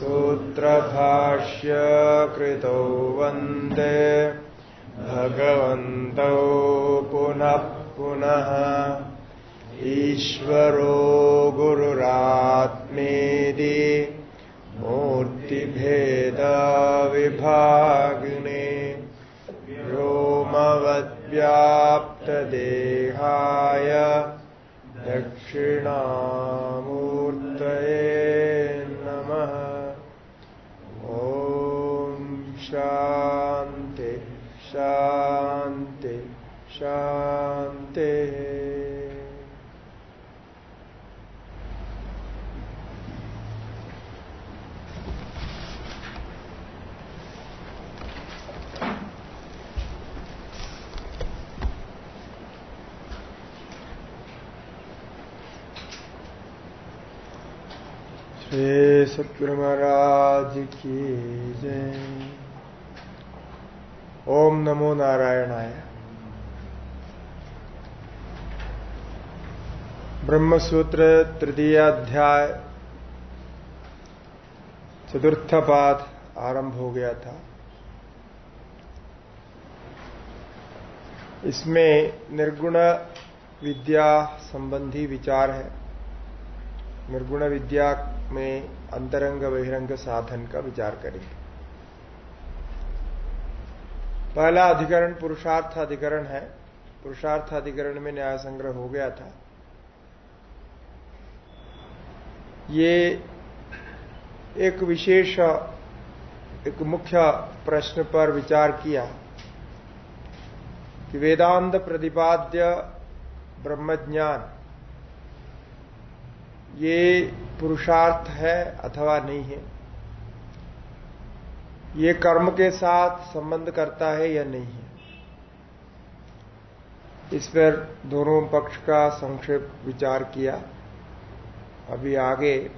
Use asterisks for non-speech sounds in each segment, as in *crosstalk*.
सूत्रभाष्य कृतौ वंदे। भगवन्तौ पुनः पुनः। ईश्वरो गुरुरात्मेदि मूर्तिभेदविभागिने रोमवद्व्याप्तदेहाय दक्षिणामूर्तये शान्ति शान्तिः श्री महाराज की जय। ओम नमो नारायणाय। ब्रह्मसूत्र तृतीयाध्याय, चतुर्थ पाठ आरंभ हो गया था। इसमें निर्गुण विद्या संबंधी विचार है। निर्गुण विद्या में अंतरंग बहिरंग साधन का विचार करेंगे। पहला अधिकरण पुरुषार्थ अधिकरण है। पुरुषार्थ अधिकरण में न्याय संग्रह हो गया था। ये एक विशेष, एक मुख्य प्रश्न पर विचार किया कि वेदांत प्रतिपाद्य ब्रह्मज्ञान, ये पुरुषार्थ है अथवा नहीं है? ये कर्म के साथ संबंध करता है या नहीं है? इस पर दोनों पक्ष का संक्षेप विचार किया। अभी आगे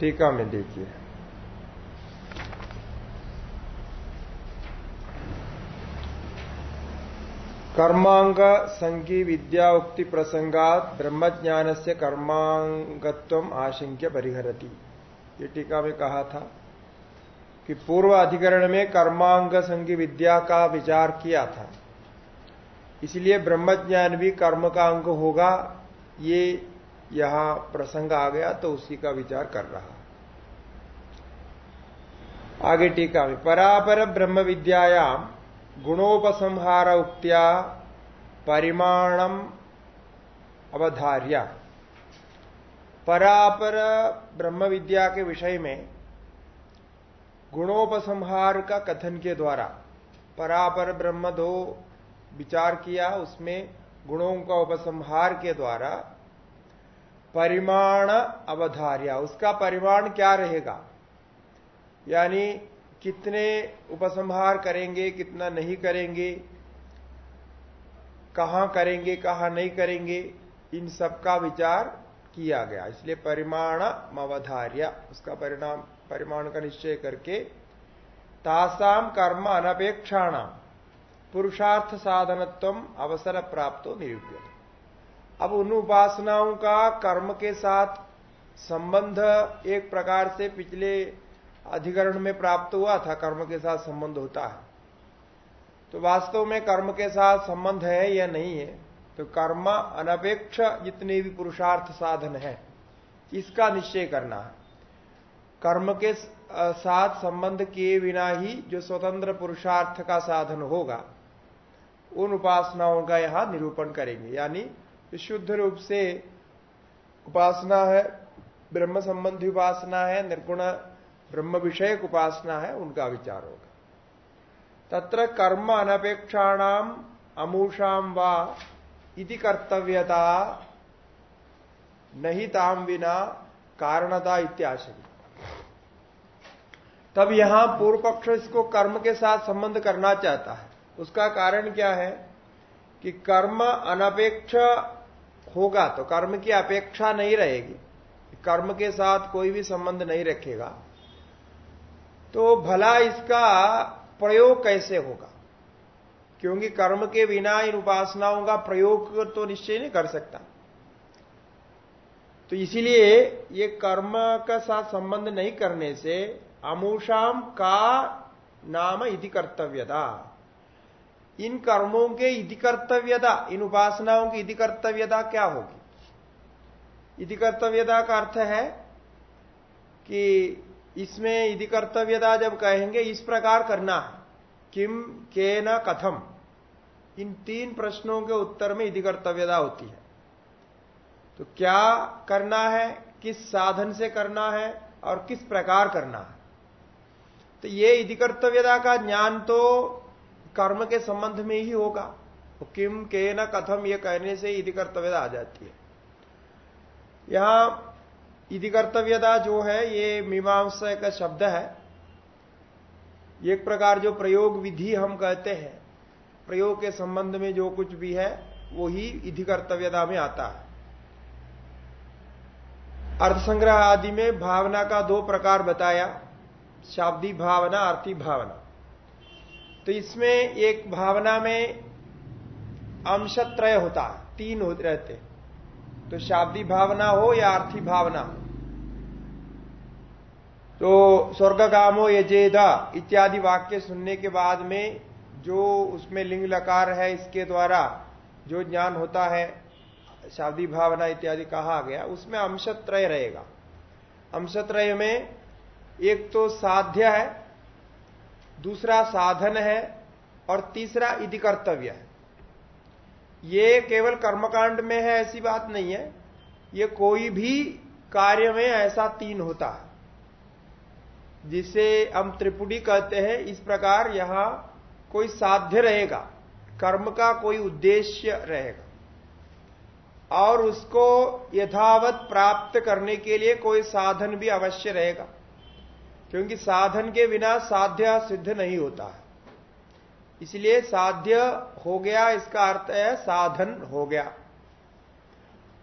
टीका में देखिए। कर्मांग संघी विद्या उक्ति प्रसंगात ब्रह्मज्ञान से कर्मांगत्व आशंक्य परिहरती। ये टीका में कहा था। कि पूर्व अधिकरण में कर्मांग संगी विद्या का विचार किया था। इसलिए ब्रह्मज्ञान भी कर्म का अंग होगा, ये यहाँ प्रसंग आ गया तो उसी का विचार कर रहा। आगे टीका में, परापर ब्रह्म विद्यायाम गुणोपसंहार उक्त्या परिमाणम अवधार्य। परापर ब्रह्म विद्या के विषय में गुणोपसंहार का कथन के द्वारा परापर ब्रह्म दो विचार किया उसमें गुणों का उपसंहार के द्वारा परिमाण अवधार्य। उसका परिमाण क्या रहेगा? यानी कितने उपसंहार करेंगे, कितना नहीं करेंगे, कहाँ करेंगे, कहाँ नहीं करेंगे, इन सब का विचार किया गया। इसलिए परिमाण अवधार्य, उसका परिणाम परिमाण का निश्चय करके तासाम कर्म अनपेक्षाणाम, पुरुषार्थ साधनत्व अवसर प्राप्त निरूप्य अब उन उपासनाओं का कर्म के साथ संबंध एक प्रकार से पिछले अधिकरण में प्राप्त हुआ था, कर्म के साथ संबंध होता है। तो वास्तव में कर्म के साथ संबंध है या नहीं है तो कर्म अनपेक्ष जितने भी पुरुषार्थ साधन है, इसका निश्चय करना है। कर्म के साथ संबंध किए बिना ही जो स्वतंत्र पुरुषार्थ का साधन होगा, उन उपासनाओं का यहाँ निरूपण करेंगे। यानी शुद्ध रूप से उपासना है, ब्रह्म संबंधी उपासना है, निर्गुण ब्रह्म विषयक उपासना है, उनका विचार होगा। तत्र कर्म अनपेक्षाणाम अमूषाम वा इति कर्तव्यता नहीं ताम बिना कारणता इत्याशय तब यहाँ पूर्व पक्ष इसको कर्म के साथ संबंध करना चाहता है। उसका कारण क्या है कि कर्म अनपेक्ष होगा तो कर्म की अपेक्षा नहीं रहेगी। कर्म के साथ कोई भी संबंध नहीं रखेगा। तो भला इसका प्रयोग कैसे होगा? क्योंकि कर्म के बिना इन उपासनाओं का प्रयोग तो निश्चय नहीं कर सकता। तो इसीलिए ये कर्म का साथ संबंध नहीं करने से अमूषाम का नाम इति कर्तव्यता। इन कर्मों के इति कर्तव्यता, इन उपासनाओं की इति कर्तव्यता क्या होगी? इति कर्तव्यता का अर्थ है कि इसमें इति कर्तव्यता जब कहेंगे, इस प्रकार करना है। किम के न कथम इन तीन प्रश्नों के उत्तर में इति कर्तव्यता होती है। तो क्या करना है, किस साधन से करना है, और किस प्रकार करना है? तो ये इति कर्तव्यता का ज्ञान तो कर्म के संबंध में ही होगा। तो किम के न कथम, ये कहने से इति कर्तव्यता आ जाती है। यहाँ इति कर्तव्यता जो है, ये मीमांसा का शब्द है। एक प्रकार जो प्रयोग विधि हम कहते हैं, प्रयोग के संबंध में जो कुछ भी है वो ही इधि कर्तव्यता में आता है। अर्थसंग्रह आदि में भावना का दो प्रकार बताया। शाब्दी भावना आर्थिक भावना। तो इसमें एक भावना में अंशत्रय होता है, तीन हो रहते तो शाब्दी भावना हो या आर्थिक भावना हो। तो स्वर्ग कामो यजेदा इत्यादि वाक्य सुनने के बाद में जो उसमें लिंग लकार है, इसके द्वारा जो ज्ञान होता है शादी भावना इत्यादि कहा गया, उसमें अंशत्रय रहेगा। अंशत्रय में एक तो साध्य है, दूसरा साधन है और तीसरा इति कर्तव्य है। ये केवल कर्मकांड में है, ऐसी बात नहीं है। ये कोई भी कार्य में ऐसा तीन होता है, जिसे हम त्रिपुटी कहते हैं। इस प्रकार यहाँ कोई साध्य रहेगा, कर्म का कोई उद्देश्य रहेगा, और उसको यथावत प्राप्त करने के लिए कोई साधन भी अवश्य रहेगा। क्योंकि साधन के बिना साध्य सिद्ध नहीं होता है। इसलिए साध्य हो गया, इसका अर्थ है साधन हो गया।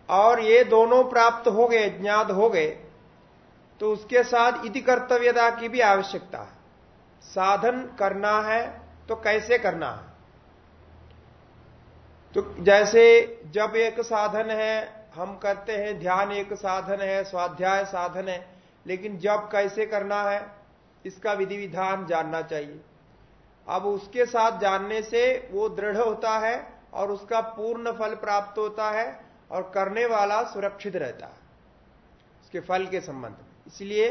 और ये दोनों प्राप्त हो गए, ज्ञात हो गए तो उसके साथ इति कर्तव्यता की भी आवश्यकता है। साधन करना है तो कैसे करना है? तो जैसे जब एक साधन है, हम करते हैं, ध्यान एक साधन है, स्वाध्याय साधन है लेकिन जब कैसे करना है, इसका विधि विधान जानना चाहिए। अब उसके साथ जानने से वो दृढ़ होता है और उसका पूर्ण फल प्राप्त होता है और करने वाला सुरक्षित रहता है, उसके फल के संबंध में। इसलिए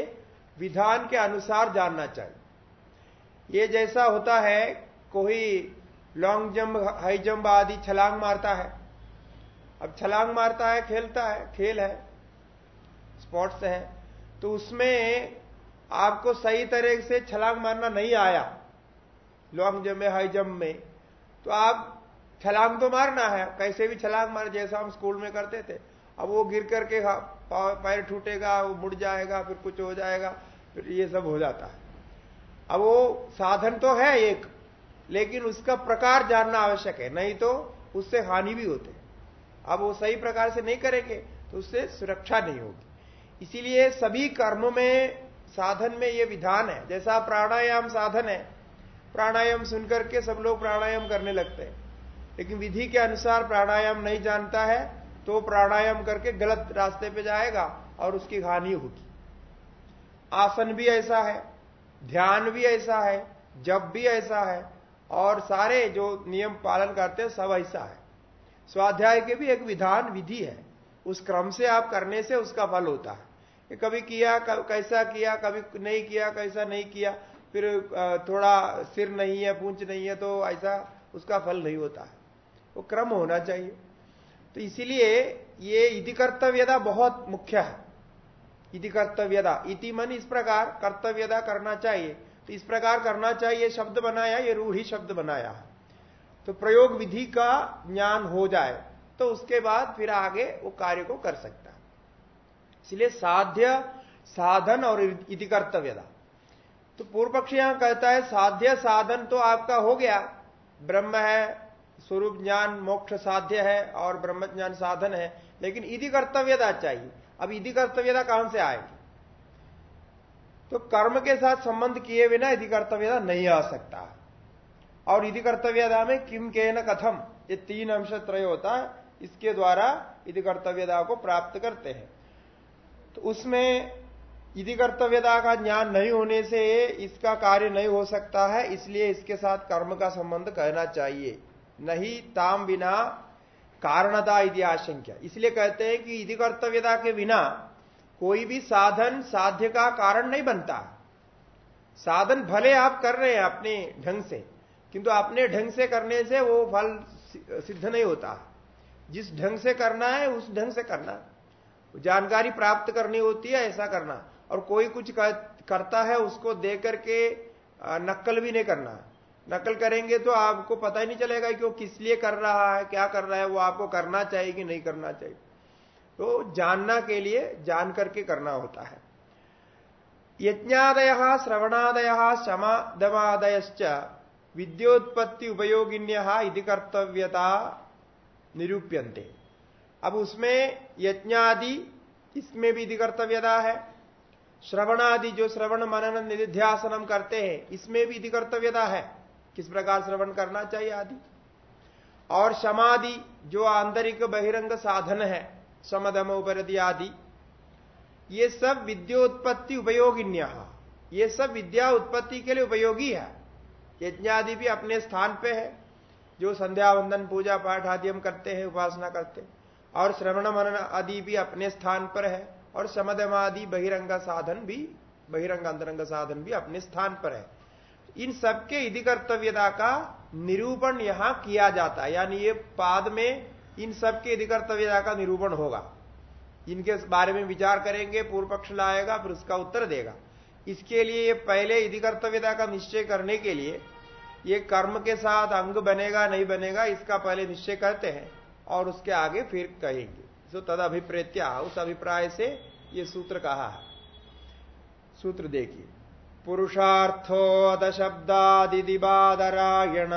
विधान के अनुसार जानना चाहिए। ये जैसा होता है, कोई लॉन्ग जंप, हाई जंप आदि छलांग मारता है। अब छलांग मारता है, खेलता है, खेल है, स्पोर्ट्स है तो उसमें आपको सही तरह से छलांग मारना नहीं आया। लॉन्ग जम्प में, हाई जम्प में। तो आप छलांग तो मारना है, कैसे भी छलांग मार, जैसा हम स्कूल में करते थे। अब वो गिर करके पैर टूटेगा, वो मुड़ जाएगा, फिर कुछ हो जाएगा, फिर ये सब हो जाता है। अब वो साधन तो है एक, लेकिन उसका प्रकार जानना आवश्यक है, नहीं तो उससे हानि भी होते। अब वो सही प्रकार से नहीं करेंगे तो उससे सुरक्षा नहीं होगी। इसीलिए सभी कर्मों में, साधन में ये विधान है। जैसा प्राणायाम साधन है, प्राणायाम सुनकर के सब लोग प्राणायाम करने लगते हैं। लेकिन विधि के अनुसार प्राणायाम नहीं जानता है तो प्राणायाम करके गलत रास्ते पे जाएगा और उसकी हानि होगी। आसन भी ऐसा है, ध्यान भी ऐसा है जब भी ऐसा है, और सारे जो नियम पालन करते हैं, सब ऐसा है। स्वाध्याय के भी एक विधान, विधि है। उस क्रम से आप करने से उसका फल होता है। कभी किया कैसा किया, कभी नहीं किया, कैसा नहीं किया, फिर थोड़ा सिर नहीं है, पूंछ नहीं है तो ऐसा उसका फल नहीं होता है। वो क्रम होना चाहिए। तो इसीलिए ये इति कर्तव्यता बहुत मुख्य है। इति कर्तव्यता। इति मन इस प्रकार कर्तव्यता करना चाहिए। तो इस प्रकार करना चाहिए शब्द बनाया, ये रूढ़ी शब्द बनाया तो प्रयोग विधि का ज्ञान हो जाए तो उसके बाद फिर आगे वो कार्य को कर सकता इसलिए साध्य साधन और इति कर्तव्यता तो पूर्व पक्ष यहाँ कहता है, साध्य साधन तो आपका हो गया। ब्रह्म है, स्वरूप ज्ञान, मोक्ष साध्य है और ब्रह्म ज्ञान साधन है, लेकिन इधि कर्तव्यता चाहिए। अब इधि कर्तव्यता कहाँ से आएगी? तो कर्म के साथ संबंध किए बिना यदि कर्तव्यता नहीं आ सकता। और यदि कर्तव्यता में किम के न कथम ये तीन अंश त्रय होता है, इसके द्वारा यदि कर्तव्यता को प्राप्त करते हैं। तो उसमें यदि कर्तव्यता का ज्ञान नहीं होने से इसका कार्य नहीं हो सकता है, इसलिए इसके साथ कर्म का संबंध कहना चाहिए। नहीं, ताम बिना कारणता यदि आशंका इसलिए कहते हैं कि यदि कर्तव्यता के बिना कोई भी साधन साध्य का कारण नहीं बनता। साधन भले आप कर रहे हैं अपने ढंग से, किंतु अपने ढंग से करने से वो फल सिद्ध नहीं होता। जिस ढंग से करना है, उस ढंग से करना। जानकारी प्राप्त करनी होती है, ऐसा करना। और कोई कुछ करता है, उसको दे करके नकल भी नहीं करना। नकल करेंगे तो आपको पता ही नहीं चलेगा कि वो किस लिए कर रहा है, क्या कर रहा है, वो आपको करना चाहिए कि नहीं करना चाहिए। तो जानना के लिए, जान करके करना होता है। यज्ञादय, श्रवणादय, शमादमादयश्च, विद्योत्पत्ति उपयोगिन्य कर्तव्यता निरूप्यंते अब उसमें यज्ञादि, इसमें भी कर्तव्यता है। श्रवणादि, जो श्रवण मनन निधिध्यासनम करते हैं, इसमें भी कर्तव्यता है। किस प्रकार श्रवण करना चाहिए आदि? और समाधि, जो आंतरिक बहिरंग साधन है, समदम उपरति आदि, ये सब विद्योत्पत्ति उपयोगिन्य। ये सब विद्या उत्पत्ति के लिए उपयोगी है। यज्ञादि भी अपने स्थान पे है। जो संध्या वंदन पूजा पाठ आदि हम करते हैं, उपासना करते हैं। और श्रवण मनन आदि भी अपने स्थान पर है, और समदमादि बहिरंग साधन भी, बहिरंग अंतरंग साधन भी अपने स्थान पर है। इन सबके यदि कर्तव्यता का निरूपण यहाँ किया जाता है। यानी ये पाद में इन सबके यदि कर्तव्यता का निरूपण होगा। इनके बारे में विचार करेंगे, पूर्व पक्ष लाएगा, फिर उसका उत्तर देगा। इसके लिए ये पहले यदि कर्तव्यता का निश्चय करने के लिए, ये कर्म के साथ अंग बनेगा, नहीं बनेगा, इसका पहले निश्चय करते हैं। और उसके आगे फिर कहेंगे। तो तद अभिप्रेत्या उस अभिप्राय से ये सूत्र कहा है। सूत्र देखिए। पुरुषार्थो अदशब्दादिदिबादरायण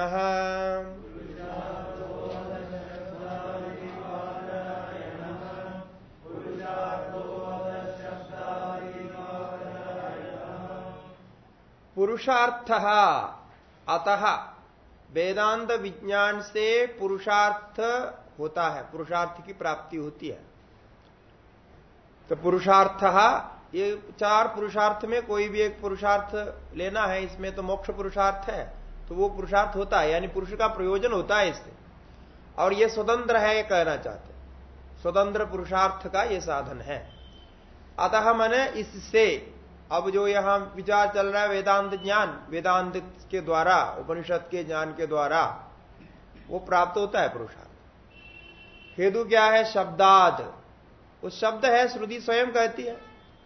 पुरुषार्थ, अतः वेदांत विज्ञान से पुरुषार्थ होता है, पुरुषार्थ की प्राप्ति होती है। तो पुरुषार्थ, ये चार पुरुषार्थ में कोई भी एक पुरुषार्थ लेना है, इसमें तो मोक्ष पुरुषार्थ है तो वो पुरुषार्थ होता है, यानी पुरुष का प्रयोजन होता है इससे। और ये स्वतंत्र है, ये कहना चाहते स्वतंत्र पुरुषार्थ का ये साधन है। अतः मैंने इससे, अब जो यहाँ विचार चल रहा है वेदांत ज्ञान, वेदांत के द्वारा, उपनिषद के ज्ञान के द्वारा, वो प्राप्त होता है पुरुषार्थ। हेतु क्या है? शब्दाद। उस शब्द है, श्रुति स्वयं कहती है।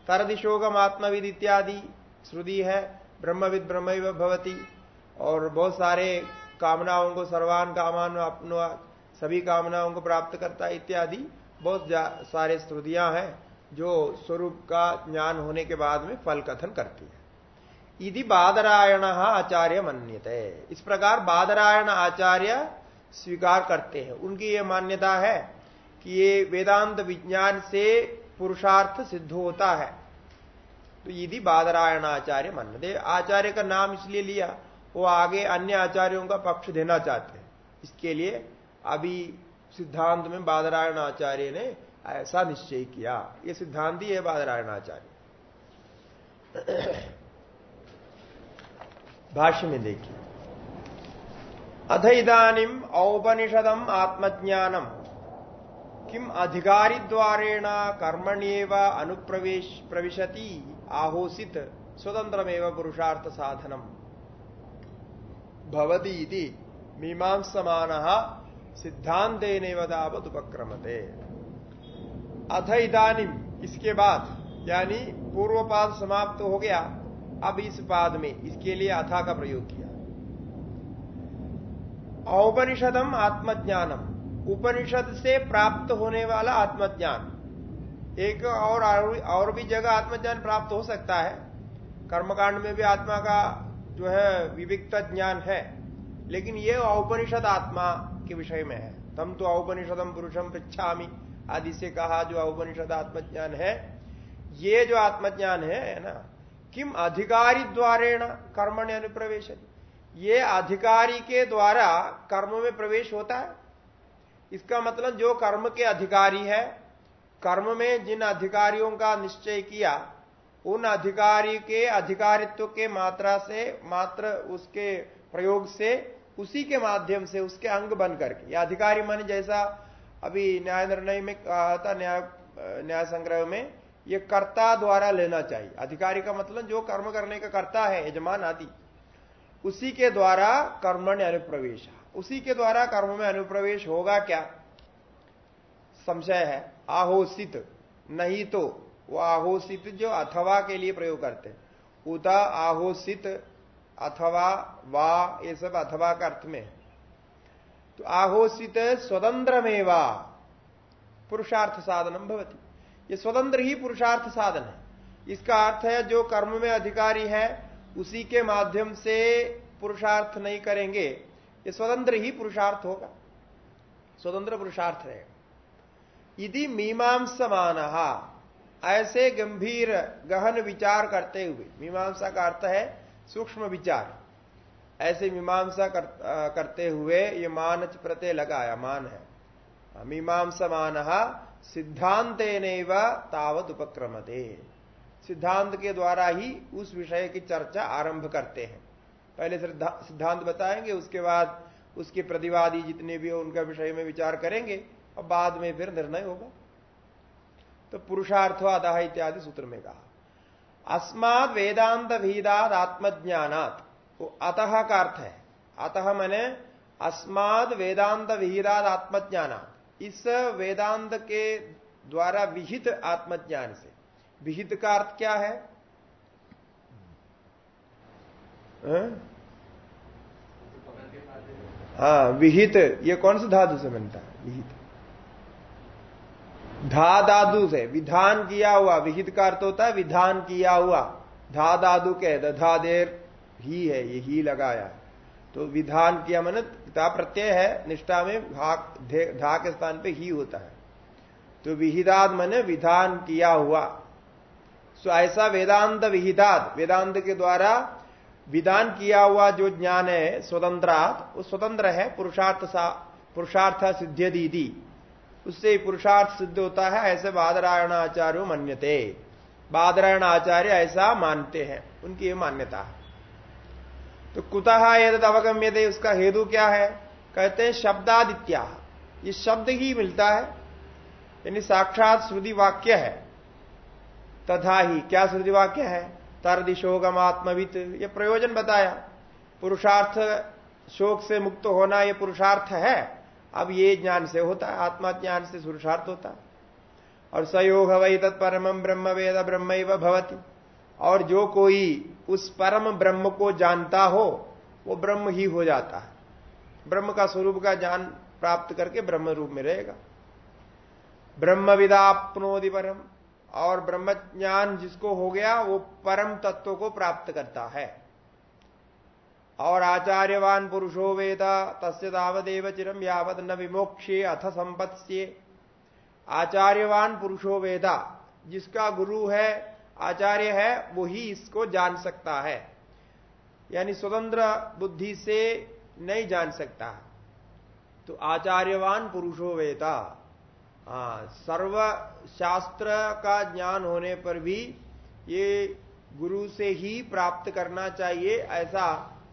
तरदिशोगम आत्मविद इत्यादि श्रुति है, ब्रह्मविद ब्रह्म भवती। और बहुत सारे कामनाओं को सर्वान कामान अपनो सभी कामनाओं को प्राप्त करता इत्यादि। बहुत सारे श्रुतियाँ हैं जो स्वरूप का ज्ञान होने के बाद में फल कथन करती है। यदि बादरायण आचार्य मन्यते इस प्रकार बादरायण आचार्य स्वीकार करते हैं। उनकी यह मान्यता है कि ये वेदांत विज्ञान से पुरुषार्थ सिद्ध होता है। तो यदि बादरायण आचार्य मन दे आचार्य का नाम इसलिए लिया, वो आगे अन्य आचार्यों का पक्ष देना चाहते हैं। इसके लिए अभी सिद्धांत में बादरायण आचार्य ने ऐसा निश्चय किया। ये सिद्धांत ही है बादरायण आचार्य। भाष्य में देखिए। अथ इदानीम औपनिषदम आत्मज्ञानम। किम अधिकारी द्वारेण कर्मण्येव अनुप्रवेश, प्रविशति, आहोसित स्वतंत्रमेव पुरुषार्थ साधनम भवती इति मीमांसमान सिद्धांतेन तावत उपक्रमते। अथ इदानिम, इसके बाद, यानी पूर्व पाद समाप्त हो गया, अब इस पाद में, इसके लिए अथा का प्रयोग किया। औपनिषदम आत्मज्ञानम। उपनिषद से प्राप्त होने वाला आत्मज्ञान। एक और और भी जगह आत्मज्ञान प्राप्त हो सकता है। कर्मकांड में भी आत्मा का जो है विविक्त ज्ञान है। लेकिन ये औपनिषद आत्मा के विषय में है। तम तो औपनिषदम पुरुषम पृछामी आदि से कहा जो औपनिषद आत्मज्ञान है। ये जो आत्मज्ञान है ना, किम अधिकारी द्वारेण कर्म अनुप्रवेश ये अधिकारी के द्वारा कर्म में प्रवेश होता है। इसका मतलब जो कर्म के अधिकारी है, कर्म में जिन अधिकारियों का निश्चय किया, उन अधिकारी के अधिकारित्व के मात्रा से, मात्र उसके प्रयोग से, उसी के माध्यम से उसके अंग बन करके। या अधिकारी मन जैसा अभी न्याय निर्णय में कहा था, न्याय न्याय संग्रह में, ये कर्ता द्वारा लेना चाहिए। अधिकारी का मतलब जो कर्म करने का कर्ता है, यजमान आदि। उसी के द्वारा कर्म अनुप्रवेश। उसी के द्वारा कर्म में अनुप्रवेश होगा क्या? संशय है। आहोसित। नहीं तो वो आहोसित जो अथवा के लिए प्रयोग करते उत आहोसित, अथवा, वा, ये सब अथवा का अर्थ में तो आहोसित स्वतंत्र मेवा पुरुषार्थ साधनम भवती। ये स्वतंत्र ही पुरुषार्थ साधन है। इसका अर्थ है जो कर्म में अधिकारी है उसी के माध्यम से पुरुषार्थ नहीं करेंगे। ये स्वतंत्र ही पुरुषार्थ होगा। स्वतंत्र पुरुषार्थ रहेगा। यदि मीमांसमान ऐसे गंभीर गहन विचार करते हुए मीमांसा का अर्थ है सूक्ष्म विचार। ऐसे मीमांसा कर, करते हुए ये मान प्रत्यय लगाया मान है। मीमांसा मान सिद्धांत तावत उपक्रमते। सिद्धांत के द्वारा ही उस विषय की चर्चा आरंभ करते हैं। पहले सिद्धांत बताएँगे, उसके बाद उसके प्रतिवादी जितने भी हो, उनका विषय में विचार करेंगे, और बाद में फिर निर्णय होगा। तो पुरुषार्थ अदह इत्यादि सूत्र में कहा। अस्माद वेदांत भीदाद आत्मज्ञानात, वो अतः का अर्थ है। अतः मैंने अस्माद वेदांत विहिदाद आत्मज्ञानात, इस वेदांत के द्वारा विहित आत्मज्ञान से विहित का अर्थ क्या है? हाँ? विहित, ये कौन सा धातु से बनता है? विहित। धा दादू से, विधान किया हुआ, विहित का अर्थ होता है विधान किया हुआ। धा दादू के दधा देर, ही है, ये ही लगाया तो विधान किया मन ता प्रत्यय है, निष्ठा में धा के स्थान पे ही होता है। तो विहिदाद मन विधान किया हुआ। सो ऐसा वेदांत विहिदात वेदांत के द्वारा विधान किया हुआ जो ज्ञान है, स्वतंत्रात, वो स्वतंत्र है, पुरुषार्थ सा, पुरुषार्थ सिद्ध दीदी उससे पुरुषार्थ सिद्ध होता है, ऐसे बादरायण आचार्य मान्यते। बादरायण आचार्य ऐसा मानते हैं, उनकी ये मान्यता है। तो कुतः यद अवगम्य थे उसका हेतु क्या है? कहते हैं शब्दादित्या। ये शब्द ही मिलता है, यानी साक्षात श्रुति वाक्य है। तथा ही, क्या श्रुति वाक्य है? तर दिशोगम आत्मवित ये प्रयोजन बताया। पुरुषार्थ शोक से मुक्त होना ये पुरुषार्थ है। अब ये ज्ञान से होता है, आत्मा ज्ञान से पुरुषार्थ होता है। और सयोग वही तत्परम ब्रह्म वेद ब्रह्म भवती। और जो कोई उस परम ब्रह्म को जानता हो, वो ब्रह्म ही हो जाता है। ब्रह्म का स्वरूप का ज्ञान प्राप्त करके ब्रह्म रूप में रहेगा। ब्रह्म विदापनोदि परम। और ब्रह्म ज्ञान जिसको हो गया, वो परम तत्व को प्राप्त करता है। और आचार्यवान पुरुषो वेद, तस्य तावदेव चिरम यावत न विमोक्षे अथ संपत्स्य। आचार्यवान पुरुषो वेदा, जिसका गुरु है, आचार्य है वो ही इसको जान सकता है। यानी स्वतंत्र बुद्धि से नहीं जान सकता। तो आचार्यवान पुरुषो वेदा। सर्व शास्त्र का ज्ञान होने पर भी ये गुरु से ही प्राप्त करना चाहिए, ऐसा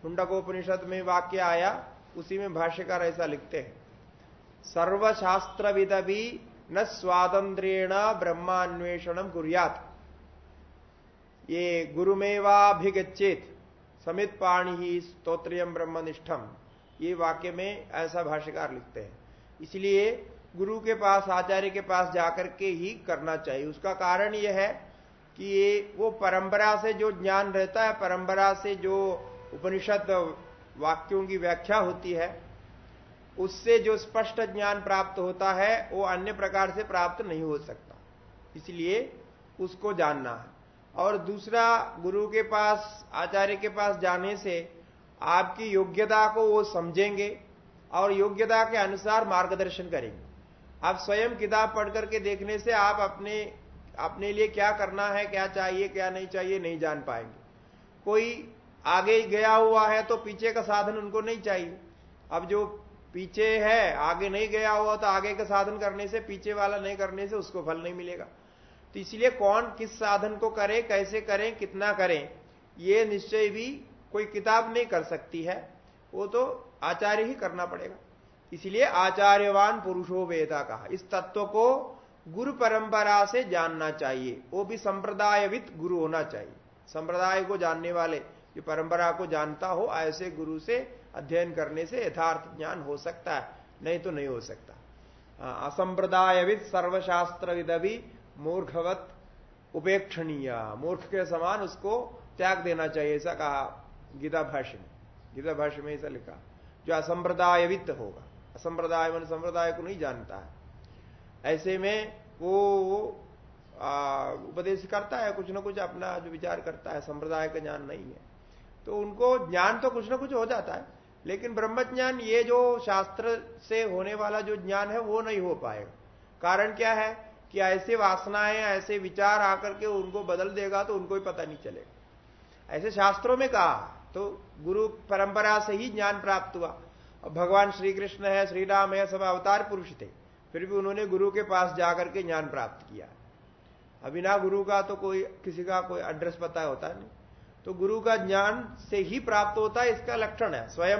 मुंडकोपनिषद में वाक्य आया, उसी में भाष्यकार ऐसा लिखते हैं। सर्वशास्त्र विद भी न स्वातंत्रेण ब्रह्मान्वेषण कुरियात। ये गुरुमेवाभिगछेत समित पाणी ही स्त्रोत्रियम ब्रह्मनिष्ठम ये वाक्य में ऐसा भाष्यकार लिखते हैं। इसलिए गुरु के पास, आचार्य के पास जाकर के ही करना चाहिए। उसका कारण यह है कि वो परंपरा से जो ज्ञान रहता है, परंपरा से जो उपनिषद वाक्यों की व्याख्या होती है, उससे जो स्पष्ट ज्ञान प्राप्त होता है, वो अन्य प्रकार से प्राप्त नहीं हो सकता। इसलिए उसको जानना है। और दूसरा, गुरु के पास, आचार्य के पास जाने से आपकी योग्यता को वो समझेंगे और योग्यता के अनुसार मार्गदर्शन करेंगे। आप स्वयं किताब पढ़ करके देखने से आप अपने अपने लिए क्या करना है, क्या चाहिए, क्या नहीं चाहिए, नहीं जान पाएँगे। कोई आगे गया हुआ है तो पीछे का साधन उनको नहीं चाहिए। अब जो पीछे है, आगे नहीं गया हुआ तो आगे का साधन करने से, पीछे वाला नहीं करने से उसको फल नहीं मिलेगा। तो इसलिए कौन किस साधन को करे, कैसे करें, कितना करें, ये निश्चय भी कोई किताब नहीं कर सकती है। वो तो आचार्य ही करना पड़ेगा। इसलिए आचार्यवान पुरुषो वेदा कहा इस तत्व को गुरु परंपरा से जानना चाहिए। वो भी संप्रदायवित गुरु होना चाहिए। संप्रदाय को जानने वाले जो परंपरा को जानता हो ऐसे गुरु से अध्ययन करने से यथार्थ ज्ञान हो सकता है नहीं तो नहीं हो सकता। हाँ, असंप्रदायविद सर्वशास्त्र विदभी मूर्खवत उपेक्षणीय। मूर्ख के समान उसको त्याग देना चाहिए ऐसा कहा गीता भाष्य में। गीता भाष्य में ऐसा लिखा जो असंप्रदायवित्त होगा। असंप्रदाय मन संप्रदाय को नहीं जानता है। ऐसे में वो उपदेश करता है, कुछ ना कुछ अपना जो विचार करता है, संप्रदाय का ज्ञान नहीं है। तो उनको ज्ञान तो कुछ ना कुछ हो जाता है, लेकिन ब्रह्म ज्ञान ये जो शास्त्र से होने वाला जो ज्ञान है, वो नहीं हो पाएगा। कारण क्या है कि ऐसे वासनाएँ, ऐसे विचार आकर के उनको बदल देगा तो उनको ही पता नहीं चलेगा। ऐसे शास्त्रों में कहा तो गुरु परंपरा से ही ज्ञान प्राप्त हुआ। भगवान श्री कृष्ण है श्री राम है, सब अवतार पुरुष थे। फिर भी उन्होंने गुरु के पास जाकर के ज्ञान प्राप्त किया। अभी ना गुरु का तो कोई, किसी का कोई एड्रेस पता होता नहीं। तो गुरु का ज्ञान से ही प्राप्त होता है, इसका लक्षण है। स्वयं,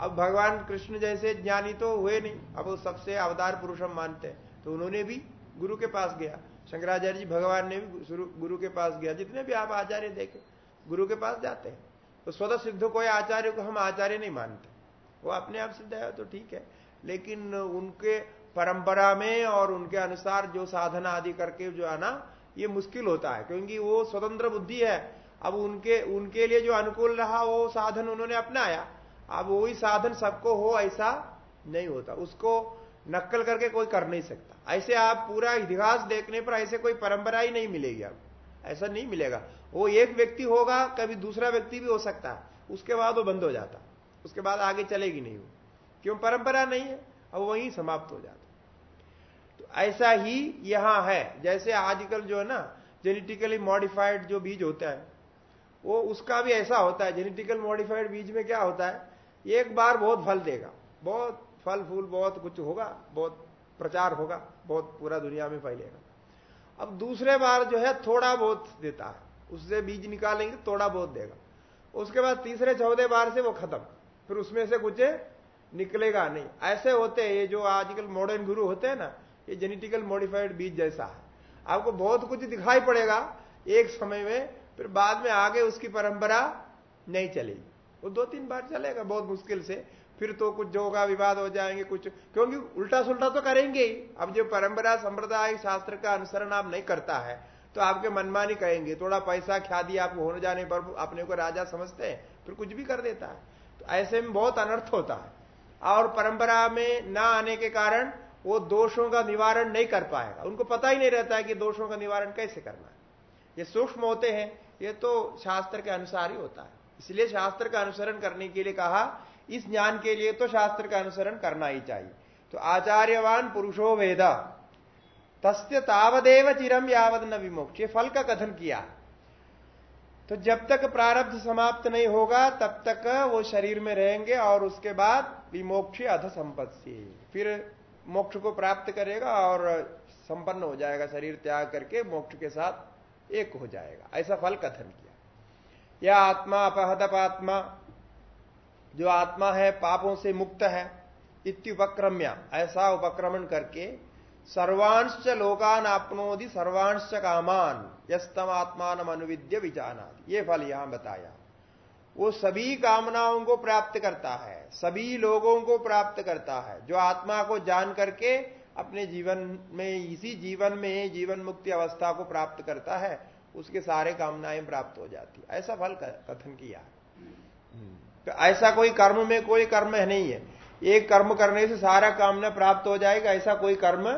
अब भगवान कृष्ण जैसे ज्ञानी तो हुए नहीं, अब वो सबसे अवतार पुरुष हम मानते हैं। तो उन्होंने भी गुरु के पास गया। शंकराचार्य जी, भगवान ने भी गुरु के पास गया। जितने भी आप आचार्य देखे, गुरु के पास जाते हैं। तो स्वतः सिद्ध कोई आचार्य को हम आचार्य नहीं मानते। वो अपने आप सिद्ध है तो ठीक है। लेकिन उनके परंपरा में और उनके अनुसार जो साधना आदि करके जो है ना, ये मुश्किल होता है, क्योंकि वो स्वतंत्र बुद्धि है। अब उनके उनके लिए जो अनुकूल रहा, वो साधन उन्होंने अपनाया। अब वही साधन सबको हो, ऐसा नहीं होता। उसको नक्कल करके कोई कर नहीं सकता। ऐसे आप पूरा इतिहास देखने पर ऐसे कोई परंपरा ही नहीं मिलेगी अब। ऐसा नहीं मिलेगा। वो एक व्यक्ति होगा, कभी दूसरा व्यक्ति भी हो सकता है। उसके बाद वो बंद हो जाता। उसके बाद आगे चलेगी नहीं वो। क्यों? परंपरा नहीं है। अब वहीं समाप्त हो जाता तो ऐसा ही यहाँ है। जैसे आजकल जो है ना जेनेटिकली मॉडिफाइड जो बीज होता है, वो उसका भी ऐसा होता है। जेनेटिकल मॉडिफाइड बीज में क्या होता है? एक बार बहुत फल देगा। बहुत फल, फूल, बहुत कुछ होगा। बहुत प्रचार होगा। बहुत पूरा दुनिया में फैलेगा। अब दूसरे बार जो है थोड़ा बहुत देता है। उससे बीज निकालेंगे, थोड़ा बहुत देगा। उसके बाद तीसरे चौदह बार से वो खत्म। फिर उसमें से कुछ निकलेगा नहीं। ऐसे होते हैं, ये जो आजकल मॉडर्न गुरु होते हैं ना, ये जेनेटिकल मॉडिफाइड बीज जैसा है। आपको बहुत कुछ दिखाई पड़ेगा एक समय में, फिर बाद में आगे उसकी परंपरा नहीं चलेगी। वो दो तीन बार चलेगा बहुत मुश्किल से। फिर तो कुछ जो होगा विवाद हो जाएँगे, कुछ, क्योंकि उल्टा सुल्टा तो करेंगे ही। अब जो परंपरा संप्रदाय शास्त्र का अनुसरण आप नहीं करता है तो आपके मनमानी कहेंगे, थोड़ा पैसा ख्यादी आपको होने जाने पर, अपने को राजा समझते हैं, फिर कुछ भी कर देता है। ऐसे में बहुत अनर्थ होता है। और परंपरा में ना आने के कारण वो दोषों का निवारण नहीं कर पाएगा। उनको पता ही नहीं रहता है कि दोषों का निवारण कैसे करना है। ये सूक्ष्म होते हैं, ये तो शास्त्र के अनुसार ही होता है। इसलिए शास्त्र का अनुसरण करने के लिए कहा, इस ज्ञान के लिए तो शास्त्र का अनुसरण करना ही चाहिए। तो आचार्यवान पुरुषो वेदा, तस्य तावदेव चिरम यावद न विमोक्ष। फल का कथन किया तो जब तक प्रारब्ध समाप्त नहीं होगा, तब तक वो शरीर में रहेंगे और उसके बाद विमोक्ष अध संपत्ति। फिर मोक्ष को प्राप्त करेगा और संपन्न हो जाएगा, शरीर त्याग करके मोक्ष के साथ एक हो जाएगा। ऐसा फल कथन किया। यह आत्मा अपहदपात्मा जो आत्मा है, पापों से मुक्त है इत्युपक्रम्य ऐसा उपक्रमण करके सर्वांश लोकान आपनोदि सर्वांश कामान। यस्तम आत्मान अनुविद्य विचाना ये फल यहाँ बताया। वो सभी कामनाओं को प्राप्त करता है, सभी लोगों को प्राप्त करता है, जो आत्मा को जान करके अपने जीवन में, इसी जीवन में, जीवन मुक्ति अवस्था को प्राप्त करता है, उसके सारे कामनाएँ प्राप्त हो जाती ऐसा फल कथन किया तो ऐसा कोई कर्म में कोई कर्म है नहीं है। एक कर्म करने से सारा कामना प्राप्त हो जाएगा, ऐसा कोई कर्म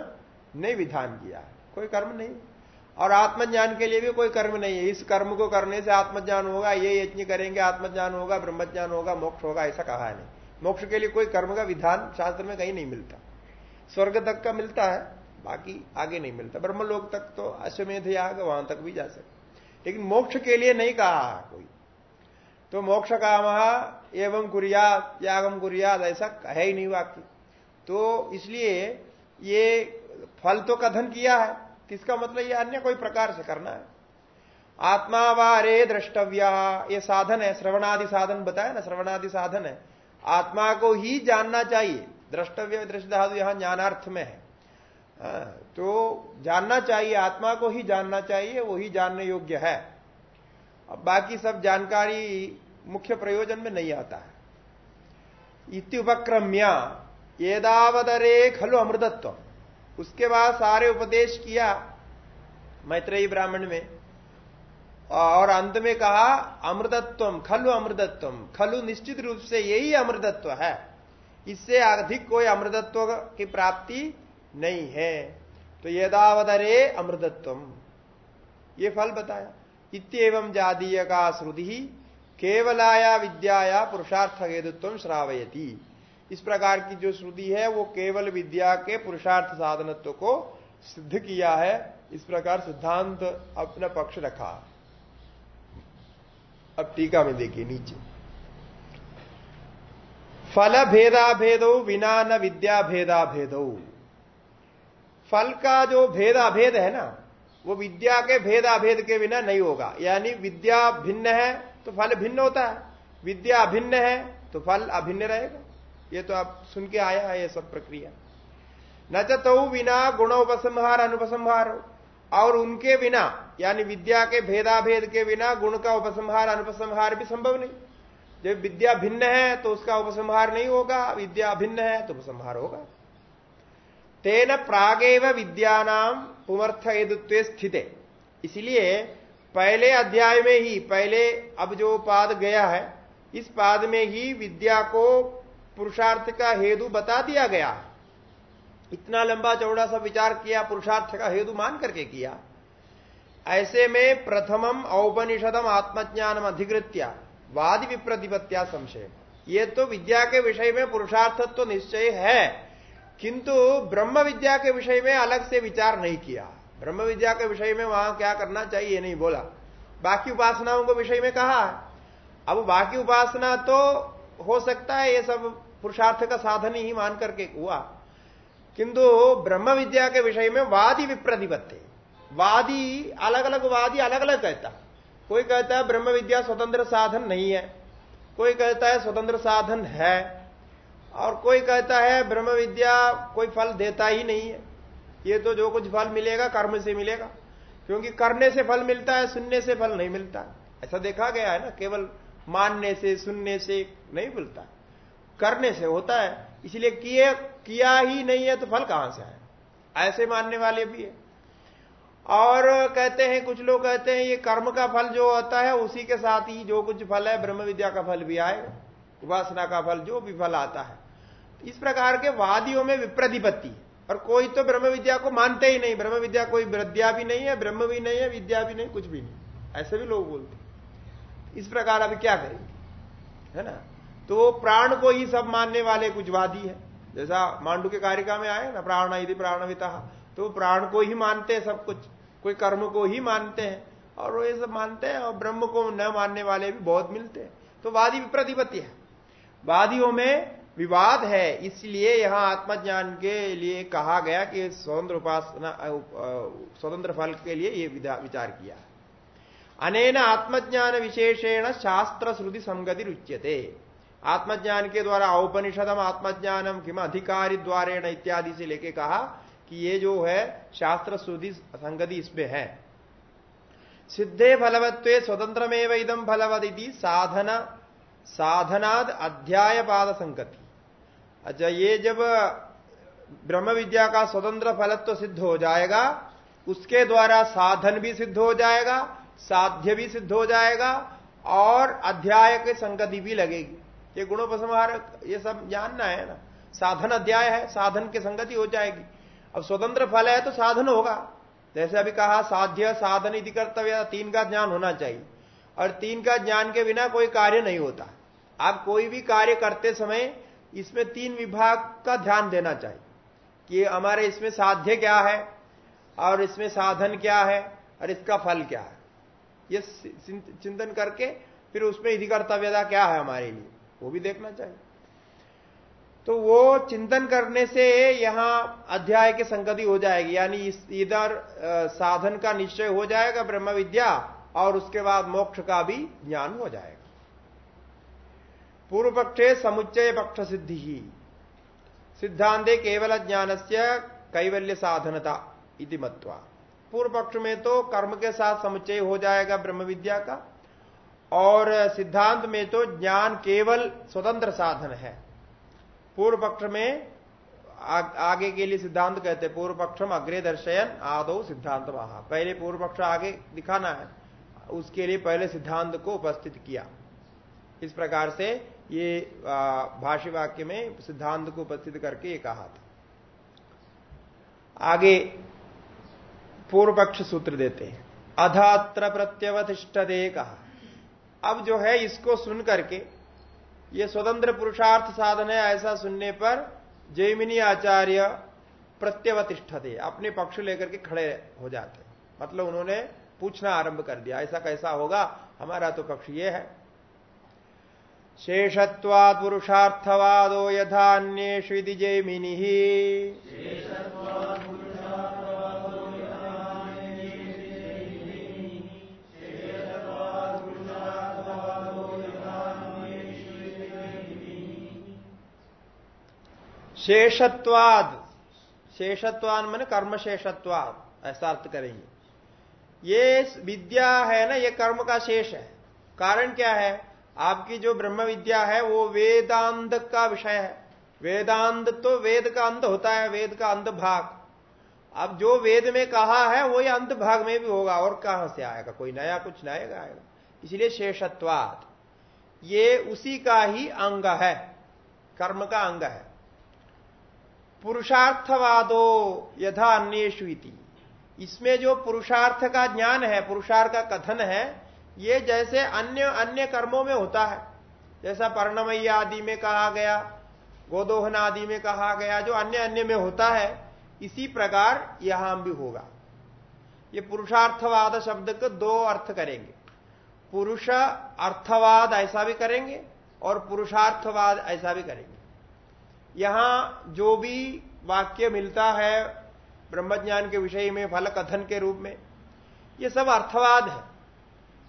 नहीं विधान किया कोई कर्म नहीं। और आत्मज्ञान के लिए भी कोई कर्म नहीं है। इस कर्म को करने से आत्मज्ञान होगा, ये यज्ञ करेंगे, आत्मज्ञान होगा, ब्रह्मज्ञान होगा, मोक्ष होगा, ऐसा कहा है। नहीं मोक्ष के लिए कोई कर्म का विधान शास्त्र में कहीं नहीं मिलता। स्वर्ग तक का मिलता है, बाकी आगे नहीं मिलता। ब्रह्मलोक तक तो अश्वमेध याग वहाँ तक भी जा सकते लेकिन मोक्ष के लिए नहीं कहा कोई। तो मोक्ष काम एवं कुरियात यागम कुरियात, ऐसा है ही नहीं वाक्य तो इसलिए ये फल तो कथन किया है। किसका मतलब ये अन्य कोई प्रकार से करना है? आत्मा वारे द्रष्टव्या ये साधन है श्रवणादि साधन बताया ना श्रवणादि साधन है। आत्मा को ही जानना चाहिए। द्रष्टव्य दृष्ट धातु यहाँ ज्ञानार्थ में है। हाँ, तो जानना चाहिए आत्मा को ही जानना चाहिए वही जानने योग्य है। अब बाकी सब जानकारी मुख्य प्रयोजन में नहीं आता है। इत्युपक्रम्य येदावदरे खलु अमृतत्व उसके बाद सारे उपदेश किया मैत्रेयी ब्राह्मण में। और अंत में कहा अमृतत्व खलु अमृतत्व खलु निश्चित रूप से यही अमृतत्व है। इससे अधिक कोई अमृतत्व की प्राप्ति नहीं है। तो यदावदरे अमृतत्व ये फल बताया। इतम जातीय का श्रुति, केवलाया विद्याया पुरुषार्थ हेतुत्व श्रावयती। इस प्रकार की जो श्रुति है, वो केवल विद्या के पुरुषार्थ साधनत्व को सिद्ध किया है। इस प्रकार सिद्धांत अपना पक्ष रखा। अब टीका में देखिए नीचे। फल भेदा भेदो बिना न विद्या भेदा भेदो फल का जो भेदा भेद है ना, वो विद्या के भेदाभेद के बिना नहीं होगा। यानी विद्या भिन्न है तो फल भिन्न होता है। विद्या अभिन्न है तो फल अभिन्न रहेगा। ये तो आप सुन के आया है ये सब प्रक्रिया। न तो बिना गुणोपसंहार अनुपसंहार। और उनके बिना, यानी विद्या के भेदाभेद के बिना गुण का उपसंहार, अनुपसंहार भी संभव नहीं। जब विद्या भिन्न है तो उसका उपसंहार नहीं होगा। विद्या भिन्न है तो उपसंहार होगा। तेन प्रागेव विद्यानाम पुमर्थ हेतुत्व स्थित। इसलिए पहले अध्याय में ही, पहले अब जो पाद गया है, इस पाद में ही विद्या को पुरुषार्थ का हेतु बता दिया गया। इतना लंबा चौड़ा सा विचार किया, पुरुषार्थ का हेतु मान करके किया। ऐसे में प्रथमम औपनिषदम आत्मज्ञानम अधिकृत्या, वाद विप्रतिपत्या संशय। ये तो विद्या के विषय में पुरुषार्थ तो निश्चय है, किंतु ब्रह्म विद्या के विषय में अलग से विचार नहीं किया। ब्रह्म विद्या के विषय में वहाँ क्या करना चाहिए, नहीं बोला। बाकी उपासनाओं के विषय में कहा अब बाकी उपासना तो हो सकता है, ये सब पुरुषार्थ का साधन ही मान करके हुआ। किंतु ब्रह्म विद्या के विषय में वादी विप्रतिपत्ति वादी अलग अलग वादी अलग अलग कहता। कोई कहता है ब्रह्म विद्या स्वतंत्र साधन नहीं है। कोई कहता है स्वतंत्र साधन है। और कोई कहता है ब्रह्म विद्या कोई फल देता ही नहीं है। ये तो जो कुछ फल मिलेगा, कर्म से मिलेगा। क्योंकि करने से फल मिलता है, सुनने से फल नहीं मिलता। ऐसा देखा गया है ना, केवल मानने से, सुनने से नहीं मिलता। करने से होता है, इसलिए किए, किया ही नहीं है तो फल कहाँ से आए? ऐसे मानने वाले भी है। और कहते हैं, कुछ लोग कहते हैं, ये कर्म का फल जो होता है, उसी के साथ ही जो कुछ फल है, ब्रह्म विद्या का फल भी आएगा उपासना का फल, जो भी फल आता है। इस प्रकार के वादियों में विप्रतिपत्ति और कोई तो ब्रह्म विद्या को मानते ही नहीं। ब्रह्म विद्या कोई विद्या भी नहीं है, ब्रह्म भी नहीं है, विद्या भी नहीं, कुछ भी नहीं। ऐसे भी लोग बोलते इस प्रकार अभी क्या करेंगे? है ना? तो वो प्राण को ही सब मानने वाले कुछ वादी है। जैसा मांडू के कारिका में आए ना, प्राण यदि प्राणविता। तो प्राण को ही मानते हैं सब कुछ, कोई कर्म को ही मानते हैं। और वो ये सब मानते हैं और ब्रह्म को न मानने वाले भी बहुत मिलते हैं। तो वादी प्रतिपत्ति है। वादियों में विवाद है, इसलिए यहाँ आत्मज्ञान के लिए कहा गया कि स्वतंत्र उपासना स्वतंत्र फल के लिए ये विचार किया। अनेन आत्मज्ञान विशेषेण शास्त्र श्रुति संगति रुच्यते। आत्मज्ञान के द्वारा औपनिषदम आत्मज्ञानम किम अधिकारी द्वारेण इत्यादि से लेके कहा कि ये जो है शास्त्र सुधि संगति इसमें है। सिद्धे फलवत्व स्वतंत्रमेव इदम फलवदी साधन, साधनाद अध्याय पाद संगति। अच्छा ये जब ब्रह्म विद्या का स्वतंत्र फलत्व सिद्ध हो जाएगा, उसके द्वारा साधन भी सिद्ध हो जाएगा, साध्य भी सिद्ध हो जाएगा, और अध्याय के संगति भी लगेगी। ये गुणोपसंहार ये सब जानना है ना। साधन अध्याय है, साधन की संगति हो जाएगी। अब स्वतंत्र फल है तो साधन होगा। जैसे अभी कहा, साध्य, साधन यदि कर्तव्य, तीन का ज्ञान होना चाहिए। और तीन का ज्ञान के बिना कोई कार्य नहीं होता। आप कोई भी कार्य करते समय इसमें तीन विभाग का ध्यान देना चाहिए। कि हमारे इसमें साध्य क्या है, और इसमें साधन क्या है, और इसका फल क्या है। ये चिंतन करके फिर उसमें यदि कर्तव्यता क्या है हमारे लिए। वो भी देखना चाहिए। तो वो चिंतन करने से यहाँ अध्याय की संगति हो जाएगी। यानी इधर साधन का निश्चय हो जाएगा ब्रह्म विद्या, और उसके बाद मोक्ष का भी ज्ञान हो जाएगा। पूर्व पक्षे समुच्चय पक्ष सिद्धि ही। सिद्धांते केवल ज्ञान से कैवल्य साधनता इति मत्वा। पूर्व पक्ष में तो कर्म के साथ समुच्चय हो जाएगा ब्रह्म विद्या का। और सिद्धांत में तो ज्ञान केवल स्वतंत्र साधन है। पूर्व पक्ष में आ, आगे के लिए सिद्धांत कहते हैं पूर्व पक्षम अग्रे दर्शयन आदो सिद्धांत वहा पहले पूर्व पक्ष आगे दिखाना है उसके लिए पहले सिद्धांत को उपस्थित किया। इस प्रकार से ये भाष्य वाक्य में सिद्धांत को उपस्थित करके ये कहा था। आगे पूर्व पक्ष सूत्र देते हैं अधात्र प्रत्यवतिष्ठ दे कहा। अब जो है इसको सुन करके, ये स्वतंत्र पुरुषार्थ साधन है ऐसा सुनने पर जैमिनी आचार्य प्रत्यवतिष्ठ दे अपने पक्ष लेकर के खड़े हो जाते मतलब उन्होंने पूछना आरंभ कर दिया, ऐसा कैसा होगा? हमारा तो पक्ष ये है। शेषत्वाद पुरुषार्थवादो यथान्येषु जैमिनी। शेषत्वाद। शेषत्वान मन कर्म शेषत्वाद ऐसा अर्थ करेंगे। ये विद्या है ना, ये कर्म का शेष है। कारण क्या है? आपकी जो ब्रह्म विद्या है, वो वेदांत का विषय है। वेदांत तो वेद का अंत होता है, वेद का अंत भाग। अब जो वेद में कहा है, वो ये अंत भाग में भी होगा, और कहाँ से आएगा? कोई नया कुछ नएगा आएगा। इसलिए शेषत्वाद। ये उसी का ही अंग है, कर्म का अंग है। पुरुषार्थवादो यथा अन्येषु इसमें जो पुरुषार्थ का ज्ञान है, पुरुषार्थ का कथन है, ये जैसे अन्य अन्य कर्मों में होता है। जैसा पर्णमयी आदि में कहा गया, गोदोहन आदि में कहा गया, जो अन्य अन्य में होता है, इसी प्रकार यहाँ भी होगा। ये पुरुषार्थवाद शब्द को दो अर्थ करेंगे। पुरुष अर्थवाद ऐसा भी करेंगे और पुरुषार्थवाद ऐसा भी करेंगे। यहाँ जो भी वाक्य मिलता है ब्रह्मज्ञान के विषय में, फल कथन के रूप में, ये सब अर्थवाद है।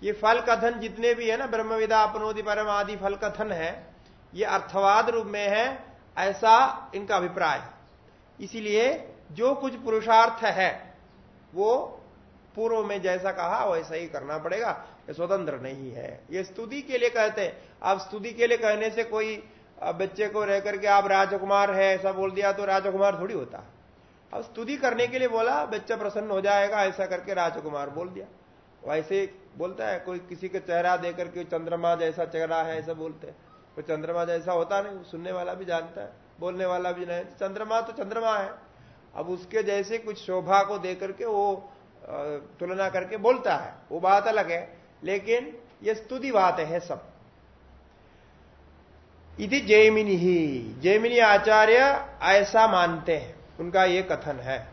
ये फल कथन जितने भी है ना, ब्रह्मविदा, अपनोदि, परम आदि फल कथन है, ये अर्थवाद रूप में है, ऐसा इनका अभिप्राय है। इसीलिए जो कुछ पुरुषार्थ है, वो पूर्व में जैसा कहा, वैसा ही करना पड़ेगा। ये स्वतंत्र नहीं है। ये स्तुति के लिए कहते हैं। अब स्तुति के लिए कहने से कोई बच्चे को रह करके आप राजकुमार है, ऐसा बोल दिया तो राजकुमार थोड़ी होता। अब स्तुति करने के लिए बोला, बच्चा प्रसन्न हो जाएगा, ऐसा करके राजकुमार बोल दिया। वैसे बोलता है, कोई किसी का चेहरा देकर के चंद्रमा जैसा चेहरा है, ऐसा बोलते हैं। कोई चंद्रमा जैसा होता नहीं सुनने वाला भी जानता है, बोलने वाला भी नहीं। चंद्रमा तो चंद्रमा है। अब उसके जैसे कुछ शोभा को देकर के वो तुलना करके बोलता है। वो बात अलग है, लेकिन ये स्तुति बात है सब। इति जैमिनी। ही जैमिनी आचार्य ऐसा मानते हैं। उनका यह कथन है।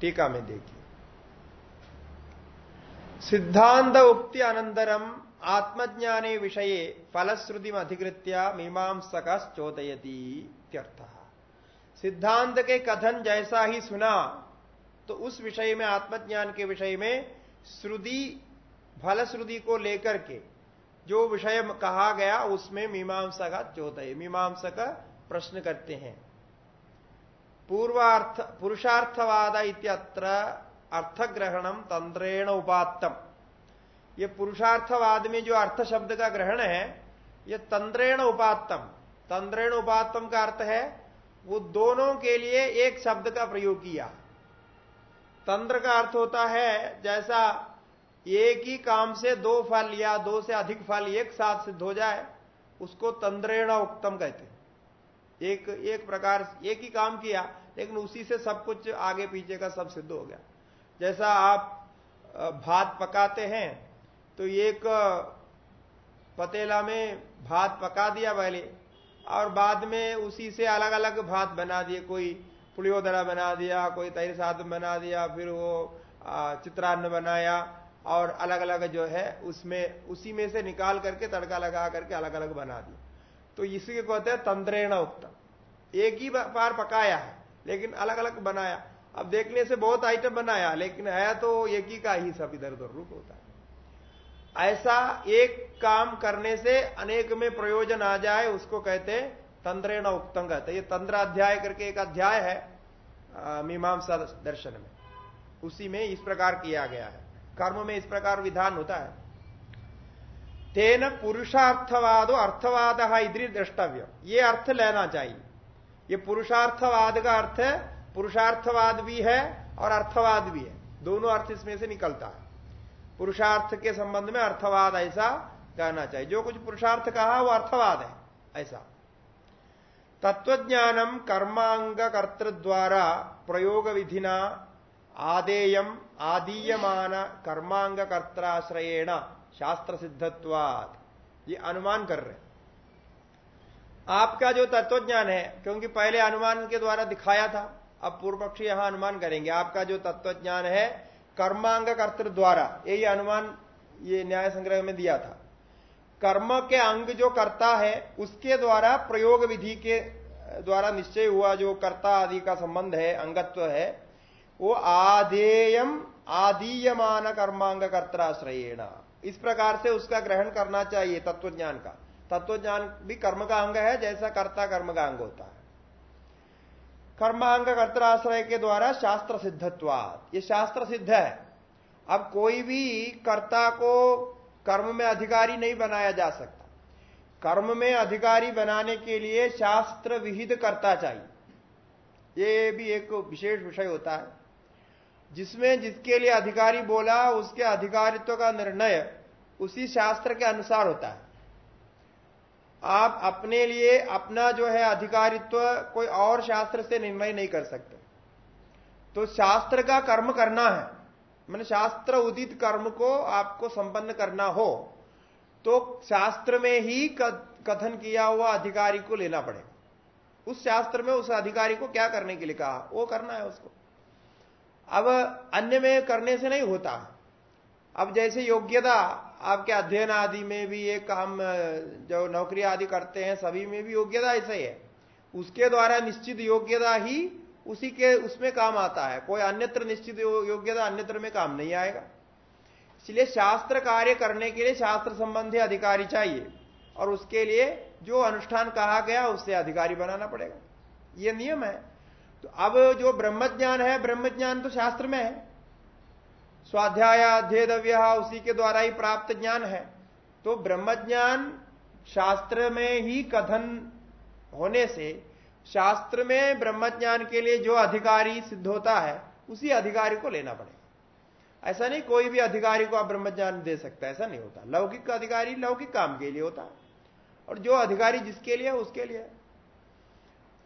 टीका में देखिए। सिद्धांत उक्ति अनंतरम आत्मज्ञाने विषय फलश्रुति अधिकृत्य मीमांसक चोदयती सिद्धांत के कथन जैसा ही सुना तो उस विषय में, आत्मज्ञान के विषय में श्रुति, फलश्रुति को लेकर के जो विषय कहा गया उसमें मीमांसा का चौथय मीमांसा का प्रश्न करते हैं। पूर्वार्थ, पुरुषार्थवाद इत्यत्र अर्थग्रहणम तंत्रेण उपात्तम। ये पुरुषार्थवाद में जो अर्थ शब्द का ग्रहण है, ये तंत्रेण उपात्तम। तंत्रेण उपात्तम का अर्थ है, वो दोनों के लिए एक शब्द का प्रयोग किया। तंत्र का अर्थ होता है, जैसा एक ही काम से दो फल या दो से अधिक फल एक साथ सिद्ध हो जाए, उसको तंद्रेण उत्तम कहते हैं। एक एक प्रकार एक ही काम किया, लेकिन उसी से सब कुछ आगे पीछे का सब सिद्ध हो गया। जैसा आप भात पकाते हैं तो एक पतेला में भात पका दिया पहले, और बाद में उसी से अलग अलग भात बना दिए, कोई पुलियोदरा बना दिया, कोई तैर साधन बना दिया, फिर वो चित्रान्न बनाया और अलग अलग जो है, उसमें, उसी में से निकाल करके तड़का लगा करके अलग अलग बना दिया। तो इसी को कहते हैं तंत्रेण उत्तम। एक ही बार पकाया है, लेकिन अलग अलग बनाया। अब देखने से बहुत आइटम बनाया, लेकिन है तो एक ही का ही सब इधर उधर रूप होता है। ऐसा एक काम करने से अनेक में प्रयोजन आ जाए, उसको कहते हैं तंत्रेण उक्तम कहते ये तंत्र अध्याय करके एक अध्याय है मीमांसा दर्शन में। उसी में इस प्रकार किया गया है। कर्म में इस प्रकार विधान होता है। तेन पुरुषार्थवादो, अर्थवाद इधर द्रष्टव्य ये अर्थ लेना चाहिए। ये पुरुषार्थवाद का अर्थ है, पुरुषार्थवाद भी है और अर्थवाद भी है। दोनों अर्थ इसमें से निकलता है। पुरुषार्थ के संबंध में अर्थवाद ऐसा कहना चाहिए। जो कुछ पुरुषार्थ कहा, वो अर्थवाद है, ऐसा। तत्वज्ञानम कर्मांग कर्तृ द्वारा प्रयोग विधिना आदेयम आदीयमान कर्मांग कर्त्राश्रयेण शास्त्र सिद्धत्वाद ये अनुमान कर रहे आपका जो तत्वज्ञान है, क्योंकि पहले अनुमान के द्वारा दिखाया था, अब पूर्व पक्षी यहाँ अनुमान करेंगे। आपका जो तत्वज्ञान है कर्मांग कर्तृ द्वारा यही अनुमान, ये न्याय संग्रह में दिया था। कर्म के अंग जो करता है, उसके द्वारा प्रयोग विधि के द्वारा निश्चय हुआ जो कर्ता आदि का संबंध है, अंगत्व है, वो आदेयम आदीयमान कर्मांग कर्ताश्रयेण इस प्रकार से उसका ग्रहण करना चाहिए तत्वज्ञान का। तत्वज्ञान भी कर्म का अंग है, जैसा कर्ता कर्म का अंग होता है। कर्मांग कर्ताश्रय के द्वारा शास्त्र सिद्धत्वाद ये शास्त्र सिद्ध है। अब कोई भी कर्ता को कर्म में अधिकारी नहीं बनाया जा सकता। कर्म में अधिकारी बनाने के लिए शास्त्र विहित कर्ता चाहिए। ये भी एक विशेष विषय होता है। जिसमें जिसके लिए अधिकारी बोला, उसके अधिकारित्व का निर्णय उसी शास्त्र के अनुसार होता है। आप अपने लिए अपना जो है अधिकारित्व कोई और शास्त्र से निर्णय नहीं कर सकते। तो शास्त्र का कर्म करना है, मैंने शास्त्र उदित कर्म को आपको संपन्न करना हो तो शास्त्र में ही कथन किया हुआ अधिकारी को लेना पड़ेगा। उस शास्त्र में उस अधिकारी को क्या करने के लिए कहा? वो करना है उसको। अब अन्य में करने से नहीं होता। अब जैसे योग्यता, आपके अध्ययन आदि में भी एक काम जो नौकरी आदि करते हैं, सभी में भी योग्यता ऐसे ही है। उसके द्वारा निश्चित योग्यता ही उसी के, उसमें काम आता है। कोई अन्यत्र निश्चित योग्यता अन्यत्र में काम नहीं आएगा। इसलिए शास्त्र कार्य करने के लिए शास्त्र संबंधी अधिकारी चाहिए और उसके लिए जो अनुष्ठान कहा गया, उससे अधिकारी बनाना पड़ेगा। यह नियम है। तो अब जो ब्रह्मज्ञान है, ब्रह्मज्ञान तो शास्त्र में है। स्वाध्याय, अध्येतव्य, उसी के द्वारा ही प्राप्त ज्ञान है। तो ब्रह्मज्ञान शास्त्र में ही कथन होने से, शास्त्र में ब्रह्मज्ञान के लिए जो अधिकारी सिद्ध होता है, उसी अधिकारी को लेना पड़ेगा। ऐसा नहीं, कोई भी अधिकारी को आप ब्रह्मज्ञान दे सकता ऐसा नहीं होता। लौकिक अधिकारी लौकिक काम के लिए होता और जो अधिकारी जिसके लिए उसके लिए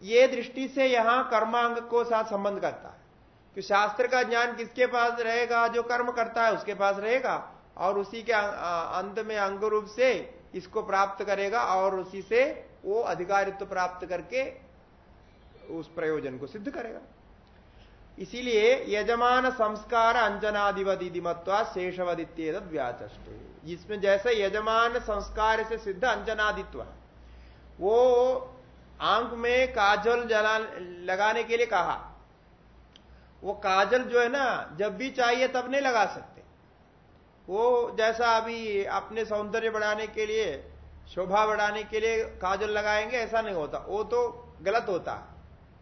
ये दृष्टि से यहाँ कर्मांग को साथ संबंध करता है। कि शास्त्र का ज्ञान किसके पास रहेगा, जो कर्म करता है उसके पास रहेगा, और उसी के अंत में अंग रूप से इसको प्राप्त करेगा, और उसी से वो अधिकारित्व प्राप्त करके उस प्रयोजन को सिद्ध करेगा। इसीलिए यजमान संस्कार अंजनादिवदिमत्वा शेषवदित्य व्याचे इसमें जैसे यजमान संस्कार से सिद्ध अंजनादित्व वो आँख में काजल जला, लगाने के लिए कहा। वो काजल जो है ना, जब भी चाहिए तब नहीं लगा सकते। वो जैसा अभी अपने सौंदर्य बढ़ाने के लिए, शोभा बढ़ाने के लिए काजल लगाएँगे, ऐसा नहीं होता। वो तो गलत होता। है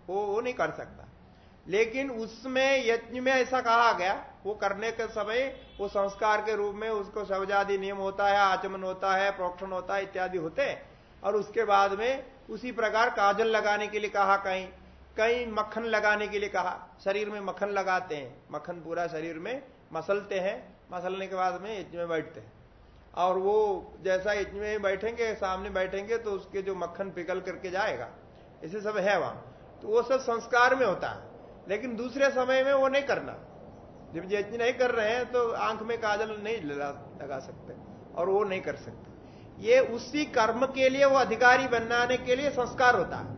वो वो नहीं कर सकता। लेकिन उसमें, यज्ञ में ऐसा कहा गया, वो करने के समय, वो संस्कार के रूप में उसको शवजादि नियम होता है, आचमन होता है, प्रोक्षण होता है, इत्यादि होते हैं। और उसके बाद में उसी प्रकार काजल लगाने के लिए कहा, कहीं कहीं मक्खन लगाने के लिए कहा। शरीर में मक्खन लगाते हैं। मक्खन पूरा शरीर में मसलते हैं। मसलने के बाद में यज्ञ में बैठते हैं। और वो जैसा यज्ञ में बैठेंगे, सामने बैठेंगे तो उसके जो मक्खन पिघल करके जाएगा। इसे सब है वहाँ। तो वो सब संस्कार में होता है। लेकिन दूसरे समय में वो नहीं करना। जब यज्ञ नहीं कर रहे हैं तो आँख में काजल नहीं लगा सकते। और वो नहीं कर सकते। ये उसी कर्म के लिए, वो अधिकारी बनाने के लिए संस्कार होता है।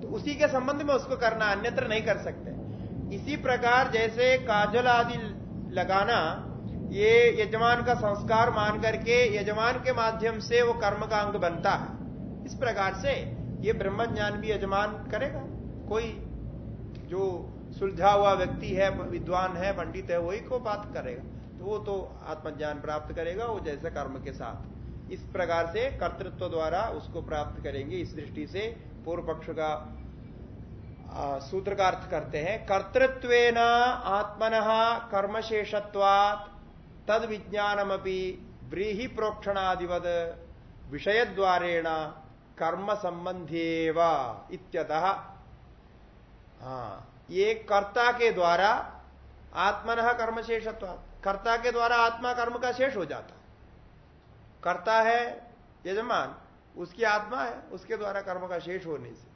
तो उसी के संबंध में उसको करना, अन्यत्र नहीं कर सकते। इसी प्रकार जैसे काजल आदि लगाना, ये यजमान का संस्कार मान करके यजमान के माध्यम से वो कर्म का अंग बनता है। इस प्रकार से ये ब्रह्म ज्ञान भी यजमान करेगा। कोई जो सुलझा हुआ व्यक्ति है, विद्वान है, पंडित है, वही को बात करेगा। तो वो तो आत्मज्ञान प्राप्त करेगा, वो जैसे कर्म के साथ। इस प्रकार से कर्तृत्व द्वारा उसको प्राप्त करेंगे। इस दृष्टि से पूर्व पक्ष का सूत्र का अर्थ करते हैं कर्तृत्व आत्मन कर्मशेषत्वात् तद विज्ञानमपि व्रीहि प्रोक्षणादिवद विषय द्वारेण कर्म संबंधेव इत्यतः हाँ ये कर्ता के द्वारा आत्मन कर्म शेषत्व कर्ता के द्वारा आत्मा कर्म का शेष हो जाता। कर्ता है यजमान, उसकी आत्मा है, उसके द्वारा कर्म का शेष होने से।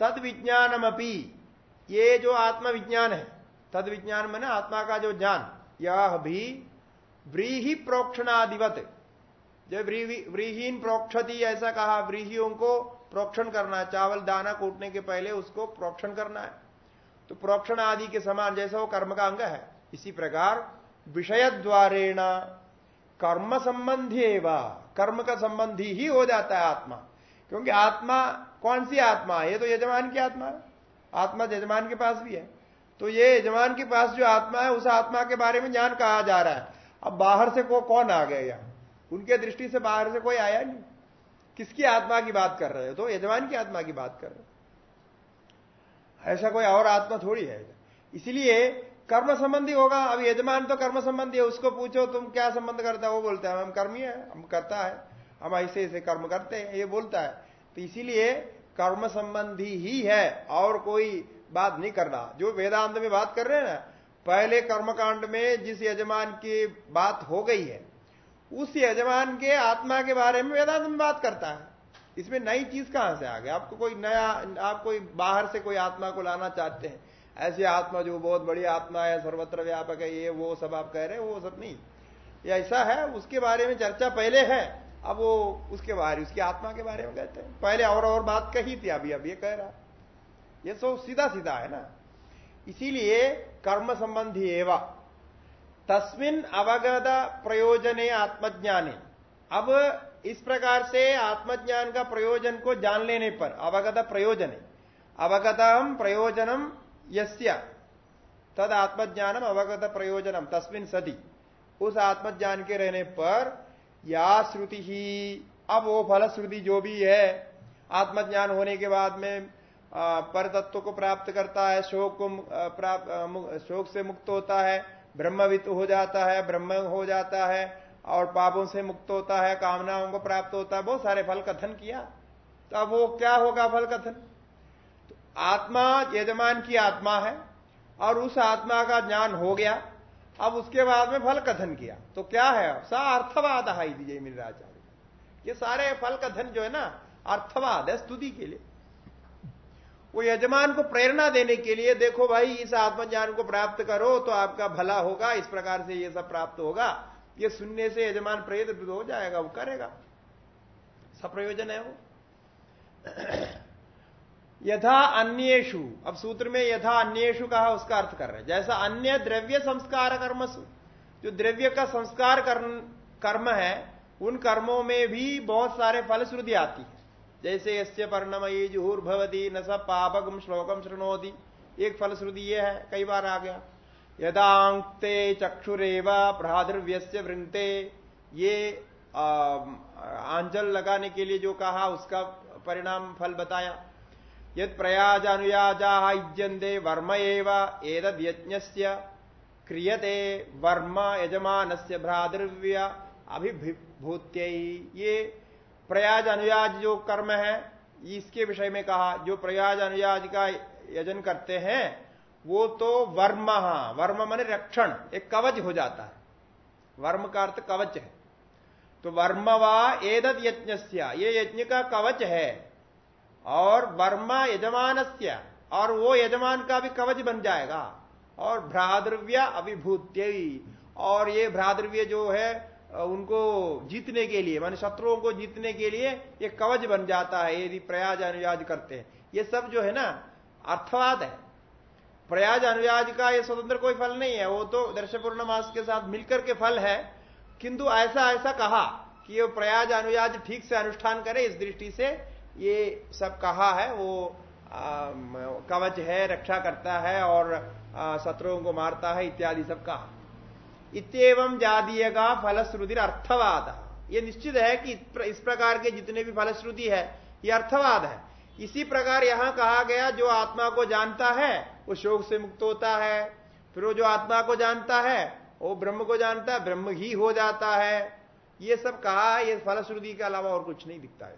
तद विज्ञानमपी ये जो आत्मा विज्ञान है तद विज्ञान मैंने आत्मा का जो ज्ञान, यह भी व्रीही प्रोक्षणादिवत। जब व्रीहीन प्रोक्षति, ऐसा कहा, व्रीहियों को प्रोक्षण करना चावल दाना कूटने के पहले उसको प्रोक्षण करना है। तो प्रोक्षण आदि के समान, जैसा वो कर्म का अंग है, इसी प्रकार विषय द्वारेण कर्म संबंधी एवं, कर्म का संबंधी ही हो जाता है आत्मा। क्योंकि आत्मा कौन सी आत्मा ये तो यजमान की आत्मा है। आत्मा यजमान के पास भी है। तो ये यजमान के पास जो आत्मा है, उस आत्मा के बारे में ज्ञान कहा जा रहा है? अब बाहर से को कौन आ गया उनके दृष्टि से बाहर से कोई आया नहीं। किसकी आत्मा की बात कर रहे हो? तो यजमान की आत्मा की बात कर रहे हो। ऐसा कोई और आत्मा थोड़ी है। इसलिए कर्म संबंधी होगा, अब यजमान तो कर्म संबंधी है, उसको पूछो तुम क्या संबंध करता है, वो बोलता है, हम कर्मी है, हम करता है, हम ऐसे ऐसे कर्म करते हैं, ये बोलता है। तो इसीलिए कर्म संबंधी ही है, और कोई बात नहीं करना। जो वेदांत में बात कर रहे हैं ना, पहले कर्मकांड में जिस यजमान की बात हो गई है, उस यजमान के आत्मा के बारे में वेदांत में बात करता है। इसमें नई चीज़ कहाँ से आ गया आपको कोई नया, आप कोई बाहर से कोई आत्मा को लाना चाहते हैं ऐसी आत्मा जो बहुत बड़ी आत्मा है, सर्वत्र व्यापक है, ये, वो सब आप कह रहे हैं, वो सब नहीं। ये ऐसा है, उसके बारे में चर्चा पहले है, अब वो उसके बारे, उसकी आत्मा के बारे में कहते हैं। पहले और और बात कही थी, अभी अब ये कह रहा। ये सब सीधा सीधा है ना। इसीलिए कर्म संबंधी एवं, तस्मिन अवगत प्रयोजने आत्मज्ञाने। अब इस प्रकार से आत्मज्ञान का प्रयोजन को जान लेने पर, अवगत प्रयोजन। अवगतम प्रयोजनम यस्य तद आत्मज्ञानम अवगत प्रयोजनम तस्मिन सदी उस आत्मज्ञान के रहने पर या श्रुति ही अब वो फल श्रुति जो भी है, आत्मज्ञान होने के बाद में पर तत्व को प्राप्त करता है, शोक को प्राप्त शोक से मुक्त होता है, ब्रह्मवित हो जाता है, ब्रह्म हो जाता है, और पापों से मुक्त होता है, कामनाओं को प्राप्त होता है, बहुत सारे फल कथन किया। तो अब वो क्या होगा फल कथन? आत्मा यजमान की आत्मा है और उस आत्मा का ज्ञान हो गया। अब उसके बाद में फल कथन किया। तो क्या है? सा अर्थवाद है दीजिए मिराचार्य ये सारे फल कथन जो है ना, अर्थवाद है स्तुति के लिए। वो यजमान को प्रेरणा देने के लिए, देखो भाई, इस आत्मज्ञान को प्राप्त करो तो आपका भला होगा, इस प्रकार से ये सब प्राप्त होगा। ये सुनने से यजमान प्रेरित हो जाएगा, वो करेगा। सब प्रयोजन है वो। यथा अन्येशु अब सूत्र में यथा अन्येशु कहा, उसका अर्थ कर रहे हैं। जैसा अन्य द्रव्य संस्कार कर्मसु, जो द्रव्य का संस्कार कर्म है, उन कर्मों में भी बहुत सारे फलश्रुति आती है। जैसे यस्य पर्णमयी जुहुर्भवती, न सब पापकम श्लोकम श्रृणोदी एक फलश्रुति ये है, कई बार आ गया। यदांगते चक्षुरेव भ्रादृव्य वृंगते ये आंचल लगाने के लिए जो कहा, उसका परिणाम फल बताया। यद प्रयाज अनुयाजा इज्यंदे वर्म एव यज्ञ क्रियते वर्म यजमान से भ्रातृव्य अभिभूत ये प्रयाज अनुयाज जो कर्म है, इसके विषय में कहा, जो प्रयाज अनुयाज का यजन करते हैं, वो तो वर्म वर्म मान रक्षण, एक कवच हो जाता है। वर्म का अर्थ कवच है। तो वर्म व एदत यज्ञ ये यज्ञ का कवच है। और वर्म यजमान और वो यजमान का भी कवच बन जाएगा। और भ्राद्रव्य अभिभूत्य। और ये भ्राद्रव्य जो है, उनको जीतने के लिए, मान शत्रुओं को जीतने के लिए ये कवच बन जाता है यदि प्रयाज अनुयाज करते हैं। ये सब जो है ना, अर्थवाद है। प्रयाज अनुयाज का ये स्वतंत्र कोई फल नहीं है। वो तो दर्श पूर्णमास के साथ मिलकर के फल है। किंतु ऐसा ऐसा कहा कि ये प्रयाज अनुयाज ठीक से अनुष्ठान करे इस दृष्टि से ये सब कहा है, वो कवच है, रक्षा करता है और शत्रुओं को मारता है, इत्यादि सब कहा। इतम जातीय का फलश्रुति अर्थवाद। ये निश्चित है कि इस प्रकार के जितने भी फलश्रुति है, ये अर्थवाद है। इसी प्रकार यहाँ कहा गया, जो आत्मा को जानता है, वो शोक से मुक्त होता है। फिर वो जो आत्मा को जानता है, वो ब्रह्म को जानता है, ब्रह्म ही हो जाता है। ये सब कहा है ये फलश्रुति के अलावा और कुछ नहीं दिखता है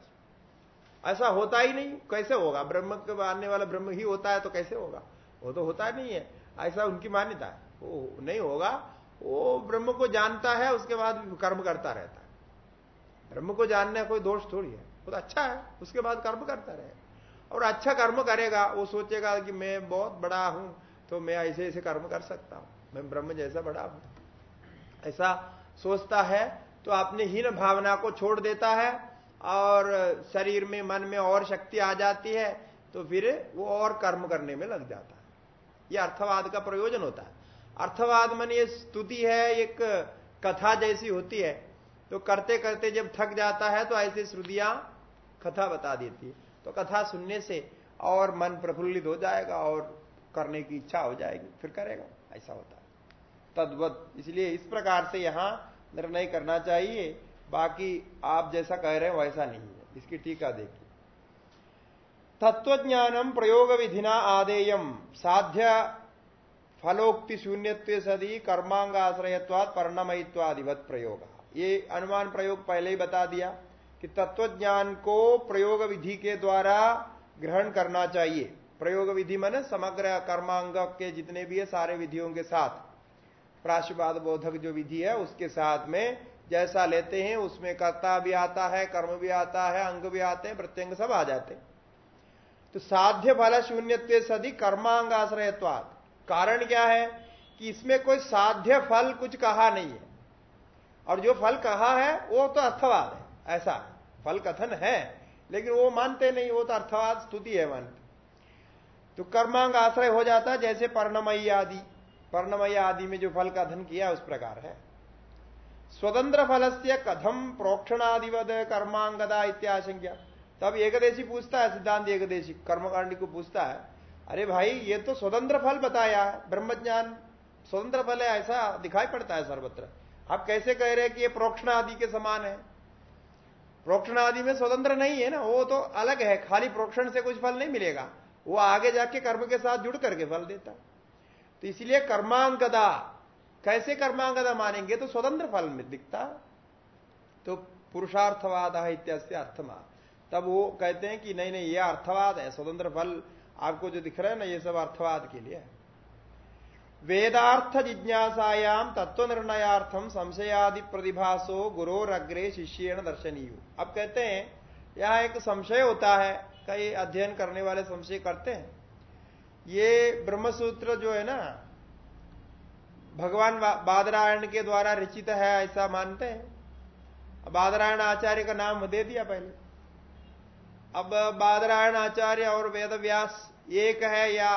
ऐसा होता ही नहीं। कैसे होगा? ब्रह्म के मानने वाला ब्रह्म ही होता है तो कैसे होगा? वो तो होता नहीं है। ऐसा उनकी मान्यता है। वो नहीं होगा, वो ब्रह्म को जानता है, उसके बाद कर्म करता रहता है। ब्रह्म को जानने कोई दोष थोड़ी है। वो तो अच्छा है, उसके बाद कर्म करता रहे। और अच्छा कर्म करेगा, वो सोचेगा कि मैं बहुत बड़ा हूँ तो मैं ऐसे ऐसे कर्म कर सकता हूँ। मैं ब्रह्म जैसा बड़ा हूँ। ऐसा सोचता है तो अपने हीन भावना को छोड़ देता है और शरीर में, मन में और शक्ति आ जाती है तो फिर वो और कर्म करने में लग जाता है। यह अर्थवाद का प्रयोजन होता है। अर्थवाद मन ये स्तुति है, एक कथा जैसी होती है। तो करते करते जब थक जाता है तो ऐसी श्रुतियाँ कथा बता देती है। तो कथा सुनने से और मन प्रफुल्लित हो जाएगा और करने की इच्छा हो जाएगी, फिर करेगा। ऐसा होता है। तद्वत, इसलिए इस प्रकार से यहाँ निर्णय करना चाहिए बाकी आप जैसा कह रहे हैं वैसा नहीं है। इसकी टीका देखिए। तत्वज्ञानम प्रयोग विधिना आदेयम। साध्य फलोक्ति शून्यत्व सदी कर्मांगाश्रयत्वाद परिणमयित्वादिवत प्रयोग। ये अनुमान प्रयोग पहले ही बता दिया कि तत्वज्ञान को प्रयोग विधि के द्वारा ग्रहण करना चाहिए। प्रयोग विधि मन समग्र कर्मांग के जितने भी है, सारे विधियों के साथ। प्राशुपाद बोधक जो विधि है, उसके साथ में जैसा लेते हैं, उसमें कर्ता भी आता है, कर्म भी आता है, अंग भी आते हैं, प्रत्यंग सब आ जाते हैं। तो साध्य फल शून्य सदी कर्मांग कर्मांगाश्रयत्वाद कारण क्या है कि इसमें कोई साध्य फल कुछ कहा नहीं है। और जो फल कहा है, वो तो अर्थवाद है, ऐसा। फल कथन है, लेकिन वो मानते नहीं, वो तो अर्थवाद स्तुति है मानते। तो कर्मांग आश्रय हो जाता जैसे पर्णमयी आदि। पर्णमय आदि में जो फल कथन किया, उस प्रकार है। स्वतंत्र फल से कथम प्रोक्षणादिवद कर्मांगदा इत्याशंख्या तब एकदेशी पूछता है, सिद्धांत एकदेशी कर्मकांडी को पूछता है, अरे भाई, ये तो स्वतंत्र फल बताया है ब्रह्मज्ञान स्वतंत्र फल है, ऐसा दिखाई पड़ता है सर्वत्र। आप कैसे कह रहे हैं कि ये प्रोक्षण आदि के समान है? प्रोक्षण आदि में स्वतंत्र नहीं है ना, वो तो अलग है, खाली प्रोक्षण से कुछ फल नहीं मिलेगा। वो आगे जाके कर्म के साथ जुड़ करके फल देता। तो इसलिए कर्मांगदा कैसे कर्मांगदा मानेंगे? तो स्वतंत्र फल में दिखता। तो पुरुषार्थवाद इत्यादि अर्थमा। तब वो कहते हैं कि नहीं नहीं, ये अर्थवाद है, स्वतंत्र फल आपको जो दिख रहा है ना, ये सब अर्थवाद के लिए वेदार्थ जिज्ञासायाम तत्व निर्णयार्थम संशयादि प्रतिभासो गुरोरग्रे शिष्यण दर्शनीय। अब कहते हैं, यहाँ एक संशय होता है, कई अध्ययन करने वाले संशय करते हैं। ये ब्रह्मसूत्र जो है ना भगवान बादरायण के द्वारा रचित है, ऐसा मानते हैं। बादरायण आचार्य का नाम दे दिया पहले। अब बादरायण आचार्य और वेद व्यास एक है या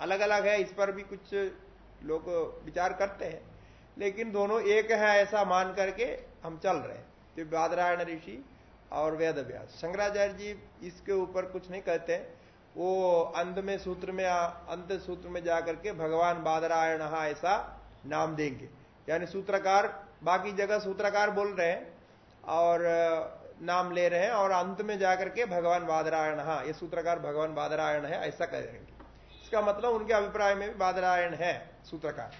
अलग अलग है, इस पर भी कुछ लोग विचार करते हैं। लेकिन दोनों एक है, ऐसा मान करके हम चल रहे हैं। तो बादरायण ऋषि और वेद व्यास शंकराचार्य जी इसके ऊपर कुछ नहीं कहते। वो अंत में सूत्र में, अंत सूत्र में जाकर के भगवान बादरायण, ऐसा नाम देंगे। यानी सूत्रकार, बाकी जगह सूत्रकार बोल रहे हैं और नाम ले रहे हैं और अंत में जाकर के भगवान बादरायण हाँ ये सूत्रकार भगवान बादरायण है, ऐसा कह कहेंगे इसका मतलब उनके अभिप्राय में भी बादरायण है, सूत्रकार।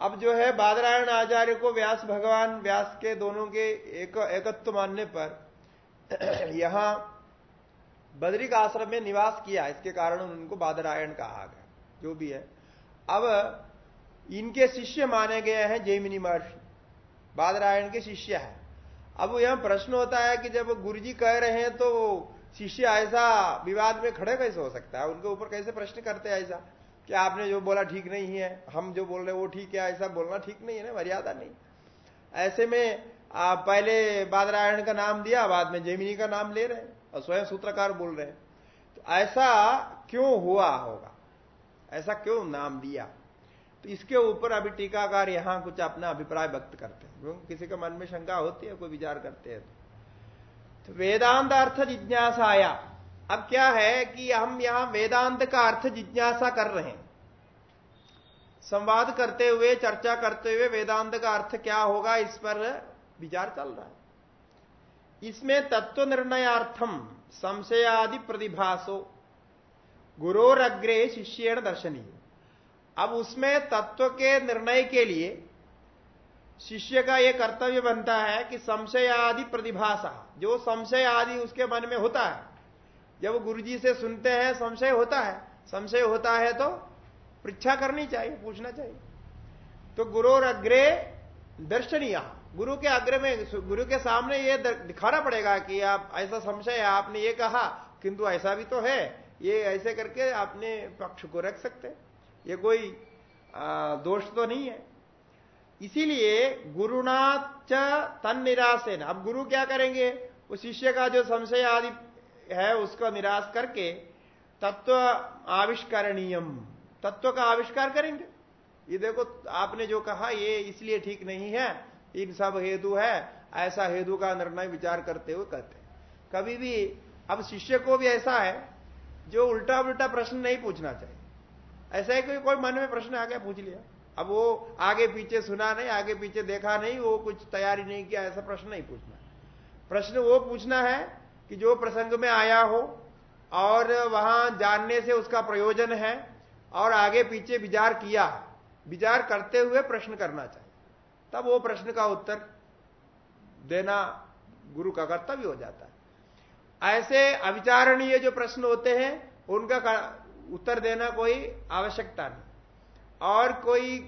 अब जो है, बादरायण आचार्य को व्यास भगवान, व्यास के दोनों के एक, एकत्व मानने पर *clears throat* यहाँ बद्रिक आश्रम में निवास किया, इसके कारण उनको बादरायण कहा गया, जो भी है। अब इनके शिष्य माने गए हैं जैमिनी महर्षि। बादरायण के शिष्य है। अब यहाँ प्रश्न होता है कि जब गुरु जी कह रहे हैं तो शिष्य ऐसा विवाद में खड़े कैसे हो सकता है? उनके ऊपर कैसे प्रश्न करते हैं ऐसा? कि आपने जो बोला ठीक नहीं है, हम जो बोल रहे हैं वो ठीक है, ऐसा बोलना ठीक नहीं है ना, मर्यादा नहीं। ऐसे में आप पहले बादरायण का नाम दिया, बाद में जैमिनी का नाम ले रहे हैं और स्वयं सूत्रकार बोल रहे हैं। तो ऐसा क्यों हुआ होगा? ऐसा क्यों नाम दिया? तो इसके ऊपर अभी टीकाकार यहाँ कुछ अपना अभिप्राय व्यक्त करते हैं। किसी के मन में शंका होती है कोई विचार करते हैं तो, तो वेदांत अर्थ जिज्ञासाया। अब क्या है कि हम यहाँ वेदांत का अर्थ जिज्ञासा कर रहे हैं। संवाद करते हुए चर्चा करते हुए वेदांत का अर्थ क्या होगा इस पर विचार चल रहा है। इसमें तत्व निर्णयार्थम संशयादि प्रतिभासो गुरोरग्रे शिष्यण दर्शनीय। अब उसमें तत्व के निर्णय के लिए शिष्य का यह कर्तव्य बनता है कि संशय आदि प्रतिभाषा, जो संशय आदि उसके मन में होता है, जब गुरु जी से सुनते हैं, संशय होता है, संशय होता है तो परीक्षा करनी चाहिए, पूछना चाहिए। तो गुरु और अग्रे दर्शनीय, गुरु के अग्र में, गुरु के सामने ये दिखाना पड़ेगा कि आप ऐसा संशय है, आपने ये कहा, किंतु ऐसा भी तो है, ये ऐसे करके आपने पक्ष को रख सकते ये कोई दोष तो नहीं है। इसीलिए गुरुनाथ तन निराश अब गुरु क्या करेंगे? उस शिष्य का जो संशय आदि है, उसका निराश करके तत्व आविष्करणीयम। तत्व का आविष्कार करेंगे। ये देखो, आपने जो कहा, ये इसलिए ठीक नहीं है, इन सब हेतु है, ऐसा हेतु का निर्णय विचार करते हुए कहते कभी भी, अब शिष्य को भी ऐसा है, जो उल्टा उल्टा प्रश्न नहीं पूछना चाहिए। ऐसा है कि कोई मन में प्रश्न आ गया, पूछ लिया। अब वो आगे पीछे सुना नहीं, आगे पीछे देखा नहीं, वो कुछ तैयारी नहीं किया, ऐसा प्रश्न नहीं पूछना। प्रश्न वो पूछना है कि जो प्रसंग में आया हो, और वहाँ जानने से उसका प्रयोजन है, और आगे पीछे विचार किया, विचार करते हुए प्रश्न करना चाहिए। तब वो प्रश्न का उत्तर देना गुरु का कर्तव्य हो जाता है। ऐसे अविचारणीय जो प्रश्न होते हैं, उनका उत्तर देना कोई आवश्यकता नहीं। और कोई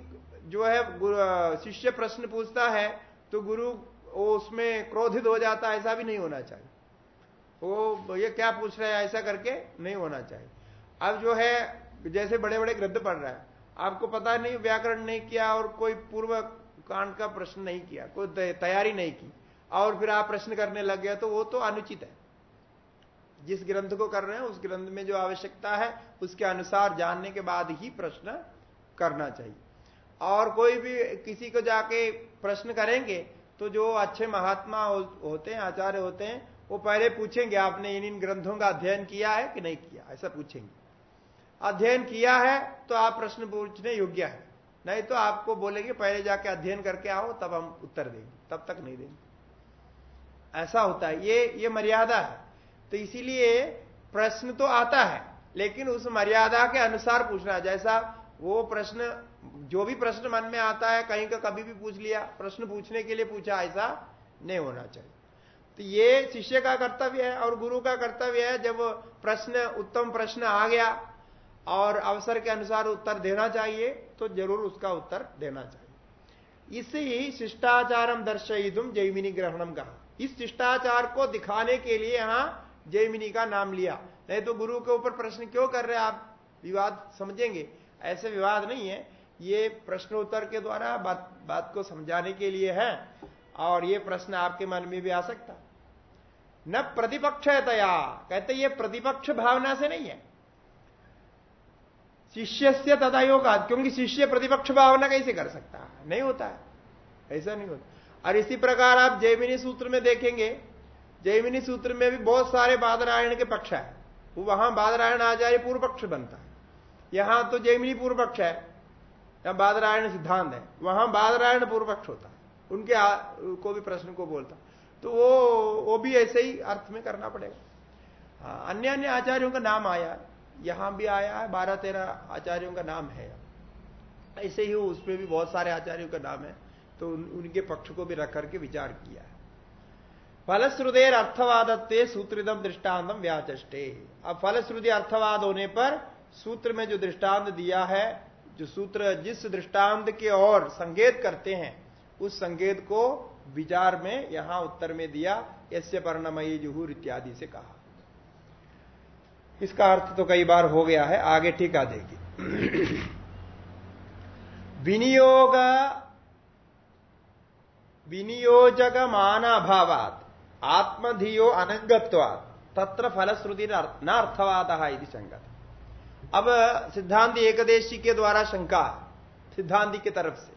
जो है शिष्य प्रश्न पूछता है तो गुरु उसमें क्रोधित हो जाता है ऐसा भी नहीं होना चाहिए। वो, ये क्या पूछ रहे हैं, ऐसा करके नहीं होना चाहिए। अब जो है, जैसे बड़े बड़े ग्रंथ पढ़ रहा है, आपको पता नहीं, व्याकरण नहीं किया और कोई पूर्व कांड का प्रश्न नहीं किया, कोई तैयारी नहीं की, और फिर आप प्रश्न करने लग गए तो वो तो अनुचित है। जिस ग्रंथ को कर रहे हैं, उस ग्रंथ में जो आवश्यकता है, उसके अनुसार जानने के बाद ही प्रश्न करना चाहिए। और कोई भी किसी को जाके प्रश्न करेंगे तो जो अच्छे महात्मा होते हैं, आचार्य होते हैं, वो पहले पूछेंगे, आपने इन इन ग्रंथों का अध्ययन किया है कि नहीं किया? ऐसा पूछेंगे। अध्ययन किया है तो आप प्रश्न पूछने योग्य है। नहीं तो आपको बोलेंगे, पहले जाके अध्ययन करके आओ, तब हम उत्तर देंगे, तब तक नहीं देंगे। ऐसा होता है। ये ये मर्यादा है। तो इसीलिए प्रश्न तो आता है, लेकिन उस मर्यादा के अनुसार पूछना जैसा वो प्रश्न, जो भी प्रश्न मन में आता है, कहीं का कभी भी पूछ लिया, प्रश्न पूछने के लिए पूछा, ऐसा नहीं होना चाहिए। तो ये शिष्य का कर्तव्य है और गुरु का कर्तव्य है, जब प्रश्न, उत्तम प्रश्न आ गया और अवसर के अनुसार उत्तर देना चाहिए तो ज़रूर उसका उत्तर देना चाहिए। इसे ही शिष्टाचारम दर्शयुम जैमिनी ग्रहणम कहा। इस शिष्टाचार को दिखाने के लिए यहाँ जैमिनी का नाम लिया। नहीं तो गुरु के ऊपर प्रश्न क्यों कर रहे आप? विवाद समझेंगे। ऐसे विवाद नहीं है। ये प्रश्नोत्तर के द्वारा बात बात को समझाने के लिए है और ये प्रश्न आपके मन में भी आ सकता। न प्रतिपक्ष है तया। कहते ये प्रतिपक्ष भावना से नहीं है। शिष्य से तथा योगा क्योंकि शिष्य प्रतिपक्ष भावना कैसे कर सकता? है नहीं होता है। ऐसा नहीं होता। और इसी प्रकार आप जैमिनी सूत्र में देखेंगे जैमिनी सूत्र में भी बहुत सारे बादरायण के पक्ष है। वो वहाँ बादरायण आचार्य पूर्व पक्ष बनता है। यहाँ तो जैमिनी पूर्व पक्ष है या बादरायण सिद्धांत है। वहाँ बादरायण पूर्व पक्ष होता है। उनके आ, को भी प्रश्न को बोलता तो वो वो भी ऐसे ही अर्थ में करना पड़ेगा। हाँ अन्य अन्य आचार्यों का नाम आया। यहाँ भी आया है बारह तेरह आचार्यों का नाम है। ऐसे ही उसमें भी बहुत सारे आचार्यों का नाम है। तो उन, उनके पक्ष को भी रख करके विचार किया है। फलश्रुदेर अर्थवादत्ते सूत्रिदम दृष्टान्तम व्याचे अब फलश्रुति अर्थवाद होने पर सूत्र में जो दृष्टांत दिया है, जो सूत्र जिस दृष्टांत के ओर संकेत करते हैं, उस संकेत को विचार में यहाँ उत्तर में दिया यसे पर्णमयी जुहूर इत्यादि से कहा। इसका अर्थ तो कई बार हो गया है, आगे ठीक आ देगी। विनियोग विनियोजक मान मानाभावात आत्मधियो अनंगत्वात तत्र फलश्रुति न अर्थवाद है संगत अब सिद्धांत एकदेशी के द्वारा शंका सिद्धांति की तरफ़ से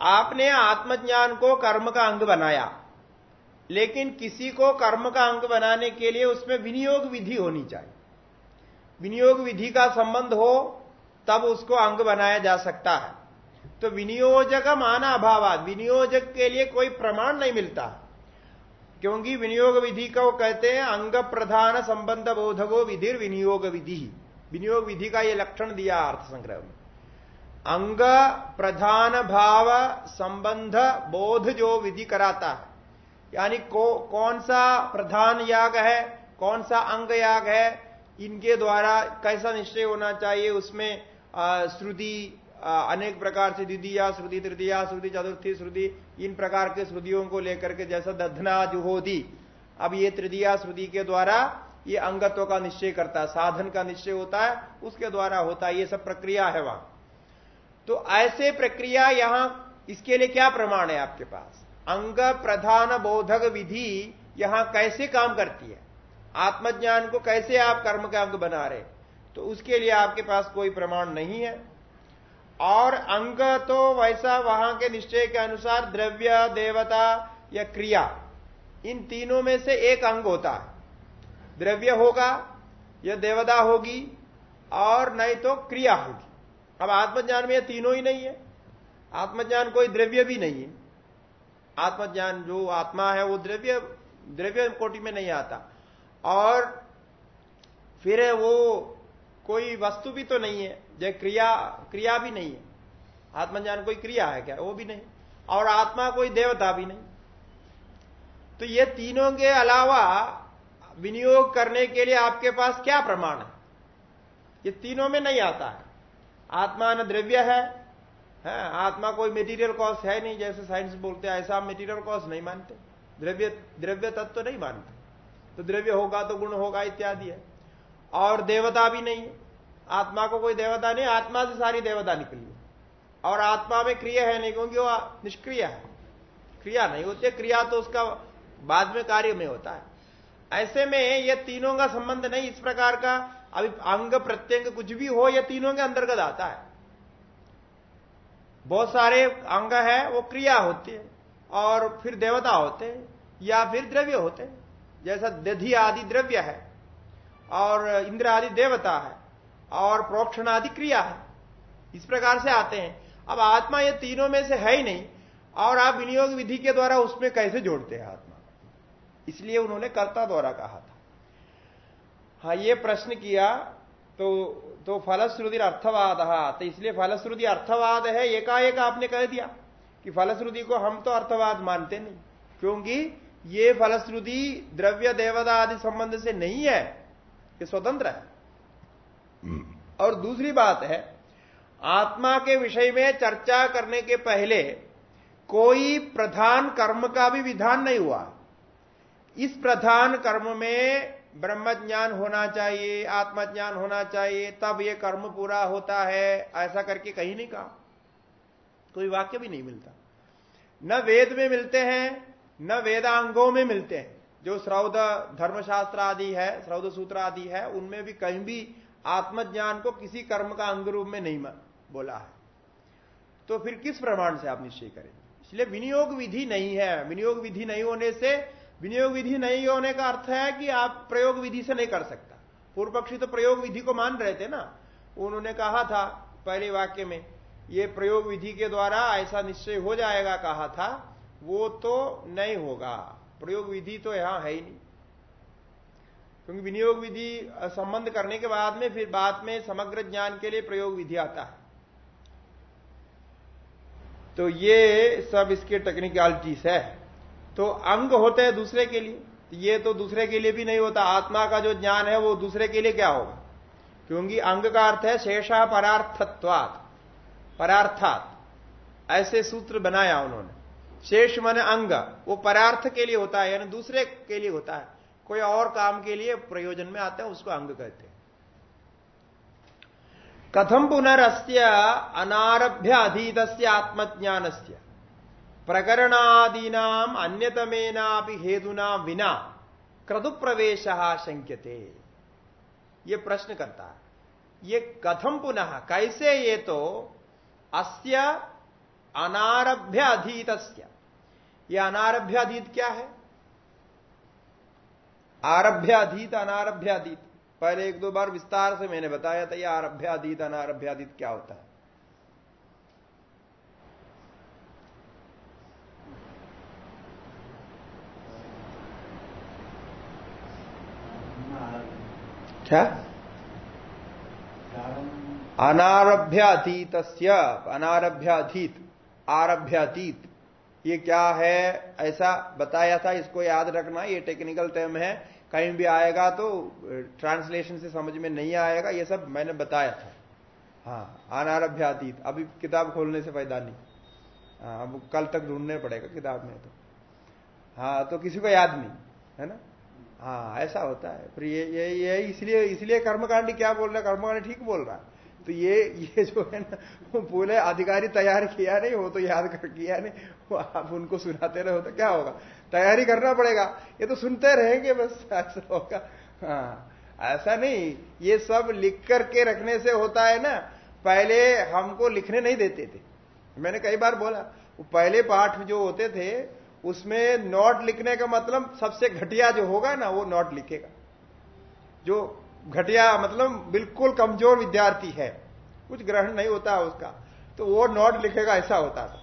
आपने आत्मज्ञान को कर्म का अंग बनाया लेकिन किसी को कर्म का अंग बनाने के लिए उसमें विनियोग विधि होनी चाहिए विनियोग विधि का संबंध हो तब उसको अंग बनाया जा सकता है तो विनियोजक माना अभाव विनियोजक के लिए कोई प्रमाण नहीं मिलता क्योंकि विनियोग विधि को कहते हैं अंग प्रधान संबंध बोधको विधिर विनियोग विधि विनियोग विधि का यह लक्षण दिया अर्थ संग्रह में। अंग प्रधान भाव संबंध बोध जो विधि कराता है। यानी को, कौन सा प्रधान याग है कौन सा अंग याग है इनके द्वारा कैसा निश्चय होना चाहिए उसमें श्रुति अनेक प्रकार से द्वितीया, श्रुति, तृतीया, श्रुति, चतुर्थी, श्रुति, इन प्रकार के श्रुतियों को लेकर के जैसा दधना जुहोदी अब ये तृतीया श्रुति के द्वारा ये अंगत्व का निश्चय करता है, साधन का निश्चय होता है, उसके द्वारा होता है, ये सब प्रक्रिया है वहाँ। तो ऐसे प्रक्रिया यहाँ, इसके लिए क्या प्रमाण है आपके पास? अंग प्रधान बोधक विधि यहाँ कैसे काम करती है? आत्मज्ञान को कैसे आप कर्म का अंग बना रहे तो उसके लिए आपके पास कोई प्रमाण नहीं है। और अंग तो वैसा वहाँ के निश्चय के अनुसार द्रव्य, देवता या क्रिया, इन तीनों में से एक अंग होता है। द्रव्य होगा, या देवता होगी, और नहीं तो क्रिया होगी। अब आत्मज्ञान में ये तीनों ही नहीं है। आत्मज्ञान कोई द्रव्य भी नहीं है। आत्मज्ञान जो आत्मा है, वो द्रव्य द्रव्य कोटि में नहीं आता। और फिर वो कोई वस्तु भी तो नहीं है, जय क्रिया क्रिया भी नहीं है। आत्मज्ञान कोई क्रिया है क्या? वो भी नहीं। और आत्मा कोई देवता भी नहीं। तो ये तीनों के अलावा विनियोग करने के लिए आपके पास क्या प्रमाण है? ये तीनों में नहीं आता है। आत्मा न द्रव्य है है? आत्मा कोई मेटीरियल कॉस्ट है नहीं, जैसे साइंस बोलते हैं, ऐसा मेटीरियल कॉस्ट नहीं मानते। द्रव्य द्रव्य तत्व तो नहीं मानते। तो द्रव्य होगा तो गुण होगा इत्यादि है। और देवता भी नहीं है। आत्मा को कोई देवता नहीं, आत्मा से सारी देवता निकली और आत्मा में क्रिया है नहीं, क्योंकि वो निष्क्रिय है। क्रिया नहीं होती क्रिया तो उसका बाद में कार्य में होता है। ऐसे में ये तीनों का संबंध नहीं, इस प्रकार का अभी अंग प्रत्यंग कुछ भी हो यह तीनों के अंतर्गत आता है। बहुत सारे अंग है, वो क्रिया होती है, और फिर देवता होते हैं, या फिर द्रव्य होते हैं। जैसा दधि आदि द्रव्य है और इंद्र आदि देवता है और प्रोक्षण आदि क्रिया है। इस प्रकार से आते हैं। अब आत्मा ये तीनों में से है ही नहीं और आप विनियोग विधि के द्वारा उसमें कैसे जोड़ते हैं आत्मा? इसलिए उन्होंने कर्ता द्वारा कहा था। हाँ ये प्रश्न किया तो तो फलश्रुति अर्थवाद तो इसलिए फलश्रुति अर्थवाद है, एकाएक आपने कह दिया कि फलश्रुति को हम तो अर्थवाद मानते नहीं, क्योंकि ये फलश्रुति द्रव्य देवता आदि संबंध से नहीं है। ये स्वतंत्र है। और दूसरी बात है आत्मा के विषय में चर्चा करने के पहले कोई प्रधान कर्म का भी विधान नहीं हुआ। इस प्रधान कर्म में ब्रह्म ज्ञान होना चाहिए आत्मज्ञान होना चाहिए तब यह कर्म पूरा होता है ऐसा करके कहीं नहीं कहा। कोई वाक्य भी नहीं मिलता। न वेद में मिलते हैं न वेदांगों में मिलते हैं। जो श्रौद धर्मशास्त्र आदि है, श्रौद सूत्र आदि है, उनमें भी कहीं भी आत्मज्ञान को किसी कर्म का अंग रूप में नहीं बोला है। तो फिर किस प्रमाण से आप निश्चय करेंगे इसलिए विनियोग विधि नहीं है। विनियोग विधि नहीं होने से, विनियोग विधि नहीं होने का अर्थ है कि आप प्रयोग विधि से नहीं कर सकता। पूर्व पक्षी तो प्रयोग विधि को मान रहे थे ना? उन्होंने कहा था पहले वाक्य में, ये प्रयोग विधि के द्वारा ऐसा निश्चय हो जाएगा, कहा था, वो तो नहीं होगा। प्रयोग विधि तो यहाँ है ही नहीं। क्योंकि विनियोग विधि संबंध करने के बाद में फिर बाद में समग्र ज्ञान के लिए प्रयोग विधि आता है। तो ये सब इसके टेक्निकलिटीज है। तो अंग होते हैं दूसरे के लिए। ये तो दूसरे के लिए भी नहीं होता। आत्मा का जो ज्ञान है वो दूसरे के लिए क्या होगा? क्योंकि अंग का अर्थ है शेषा परार्थत्वात, परार्थात। ऐसे सूत्र बनाया उन्होंने। शेष मन अंग, वो परार्थ के लिए होता है, यानी दूसरे के लिए होता है। कोई और काम के लिए प्रयोजन में आता है, उसको अंग कहते हैं। कथम पुनरस्य अनारभ्य अधीत आत्मज्ञान से प्रकरणादीना अन्यतमेना हेतुना विना क्रतु प्रवेश शंक्यते ये प्रश्न करता है ये कथम पुनः, कैसे ये तो अस्य अनारभ्य अधीत ये अनारभ्य अधीत क्या है? आरभ्य अधीत, अनारभ्य अधीत। पहले एक दो बार विस्तार से मैंने बताया था यह आरभ्य अधीत, अनारभ्य अधीत क्या होता है? क्या? अनारभ्य अतीत अनारभ्य अतीत आरभ्य अतीत ये क्या है? ऐसा बताया था, इसको याद रखना, ये टेक्निकल टर्म है। कहीं भी आएगा तो ट्रांसलेशन से समझ में नहीं आएगा, ये सब मैंने बताया था। हाँ अनारभ्य अतीत अभी किताब खोलने से फ़ायदा नहीं। हाँ अब कल तक ढूँढने पड़ेगा किताब में तो। हाँ तो किसी को याद नहीं, है ना? हाँ ऐसा होता है। फिर ये ये ये इसलिए इसलिए कर्मकांडी क्या बोल रहा है? कर्मकांड ठीक बोल रहा है। तो ये ये जो है ना, वो पूरे अधिकारी तैयार किया नहीं, वो तो याद कर किया नहीं। वो आप उनको सुनाते रहो तो क्या होगा? तैयारी करना पड़ेगा। ये तो सुनते रहेंगे बस, ऐसा होगा। हाँ ऐसा नहीं, ये सब लिख करके रखने से होता है ना, पहले हमको लिखने नहीं देते थे। मैंने कई बार बोला पहले पाठ जो होते थे, उसमें नोट लिखने का मतलब सबसे घटिया जो होगा ना, वो नोट लिखेगा। जो घटिया मतलब बिल्कुल कमज़ोर विद्यार्थी है। कुछ ग्रहण नहीं होता उसका। तो वो नोट लिखेगा, ऐसा होता था।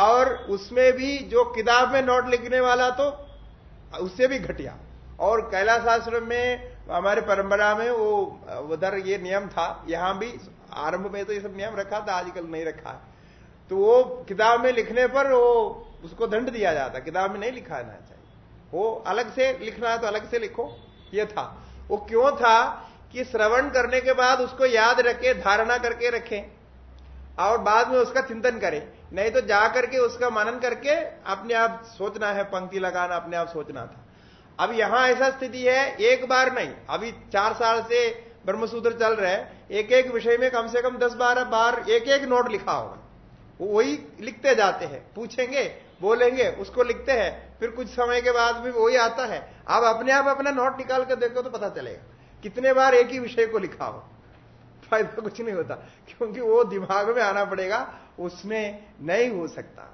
और उसमें भी जो किताब में नोट लिखने वाला तो उससे भी घटिया। और कैलाश आश्रम में, हमारे परंपरा में वो, उधर ये नियम था, यहाँ भी आरंभ में तो ये सब नियम रखा था, आजकल नहीं रखा। तो वो किताब में लिखने पर वो, उसको दंड दिया जाता। किताब में नहीं लिखाना चाहिए। वो अलग से लिखना है तो अलग से लिखो। ये था। वो क्यों था कि श्रवण करने के बाद उसको याद रखे, धारणा करके रखें और बाद में उसका चिंतन करें। नहीं तो जा करके उसका मनन करके अपने आप सोचना है, पंक्ति लगाना, अपने आप सोचना था। अब यहाँ ऐसा स्थिति है, एक बार नहीं, अभी चार साल से ब्रह्मसूत्र चल रहे हैं एक एक विषय में कम से कम दस बारह बार एक एक नोट लिखा होगा। वही लिखते जाते हैं, पूछेंगे, बोलेंगे, उसको लिखते हैं फिर कुछ समय के बाद भी वही आता है। आप अपने आप अपना नोट निकाल कर देखो तो पता चलेगा। कितने बार एक ही विषय को लिखा हो। फ़ायदा कुछ नहीं होता क्योंकि वो दिमाग में आना पड़ेगा उसमें नहीं हो सकता।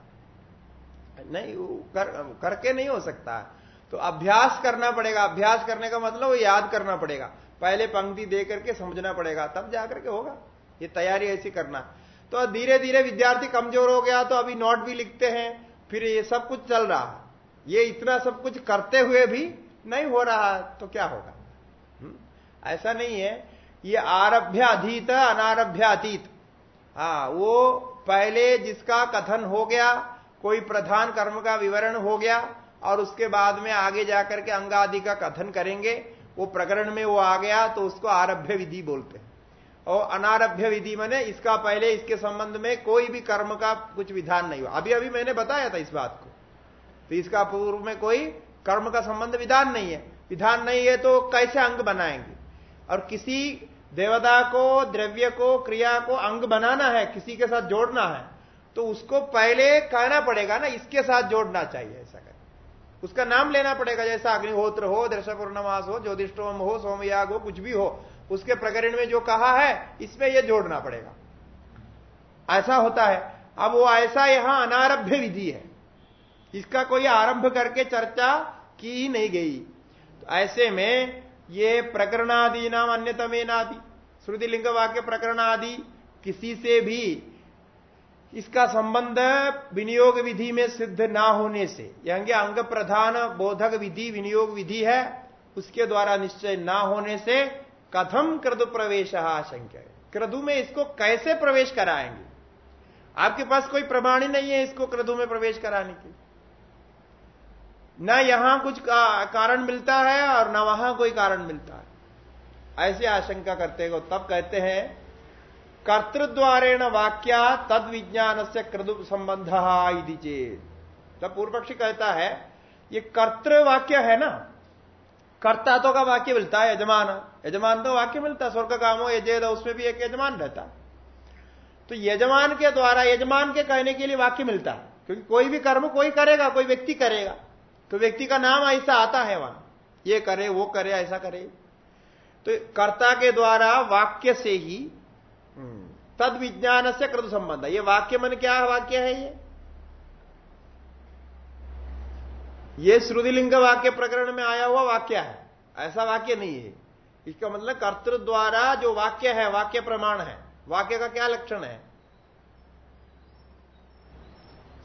नहीं कर, करके नहीं हो सकता। तो अभ्यास करना पड़ेगा। अभ्यास करने का मतलब वो याद करना पड़ेगा। पहले पंक्ति दे करके समझना पड़ेगा तब जाकर के होगा। ये तैयारी ऐसी करना। तो धीरे धीरे विद्यार्थी कमज़ोर हो गया तो अभी नोट भी लिखते हैं फिर ये सब कुछ चल रहा ये इतना सब कुछ करते हुए भी नहीं हो रहा तो क्या होगा? हुँ? ऐसा नहीं है। ये आरभ्य अधीत अनारभ्य अतीत हाँ वो पहले जिसका कथन हो गया, कोई प्रधान कर्म का विवरण हो गया, और उसके बाद में आगे जाकर के अंग आदि का कथन करेंगे, वो प्रकरण में वो आ गया तो उसको आरभ्य विधि बोलते हैं। और अनारभ्य विधि मैंने इसका पहले इसके संबंध में कोई भी कर्म का कुछ विधान नहीं हुआ। अभी अभी मैंने बताया था इस बात को। तो इसका पूर्व में कोई कर्म का संबंध विधान नहीं है। विधान नहीं है तो कैसे अंग बनाएँगे? और किसी देवता को, द्रव्य को, क्रिया को अंग बनाना है, किसी के साथ जोड़ना है तो उसको पहले कहना पड़ेगा ना, इसके साथ जोड़ना चाहिए, ऐसा कर उसका नाम लेना पड़ेगा, जैसा अग्निहोत्र हो दर्श पूर्णमास हो ज्योतिषोम हो, सोमयाग हो, कुछ भी हो, उसके प्रकरण में जो कहा है, इसमें यह जोड़ना पड़ेगा। ऐसा होता है। अब वो ऐसा यहाँ अनारभ्य विधि है। इसका कोई आरंभ करके चर्चा की ही नहीं गई। तो ऐसे में ये प्रकरणादि नाम अन्यतमेनादि श्रुति लिंग वाक्य प्रकरण आदि किसी से भी इसका संबंध विनियोग विधि में सिद्ध ना होने से यंगे अंग प्रधान बोधक विधि, विनियोग विधि है, उसके द्वारा निश्चय ना होने से कथम क्रदु प्रवेश आशंक क्रदु में इसको कैसे प्रवेश कराएँगे? आपके पास कोई प्रमाण ही नहीं है इसको क्रदु में प्रवेश कराने की न यहाँ कुछ कारण मिलता है और न वहाँ कोई कारण मिलता है। ऐसी आशंका करते हो, तब कहते हैं, कर्तृद्वारेण वाक्या तद विज्ञान से क्रदु संबंध चेत। तब पूर्व पक्षी कहता है, ये कर्तृ वाक्य है ना? कर्ता तो का वाक्य मिलता है, यजमान। यजमान तो वाक्य मिलता है, स्वर्ग काम कामो यजेद, उसमें भी एक यजमान रहता तो यजमान के द्वारा यजमान के कहने के लिए वाक्य मिलता है, क्योंकि कोई भी कर्म कोई करेगा, कोई व्यक्ति करेगा। तो व्यक्ति का नाम ऐसा आता है वहाँ। ये करे वो करे ऐसा करे। तो कर्ता के द्वारा वाक्य से ही हम्म, तद विज्ञान से कृत संबंध है। ये वाक्य मन क्या वाक्य है ये। ये श्रुतिलिंग वाक्य प्रकरण में आया हुआ वाक्य है। ऐसा वाक्य नहीं है। इसका मतलब कर्तृ द्वारा जो वाक्य है वाक्य प्रमाण है। वाक्य का क्या लक्षण है?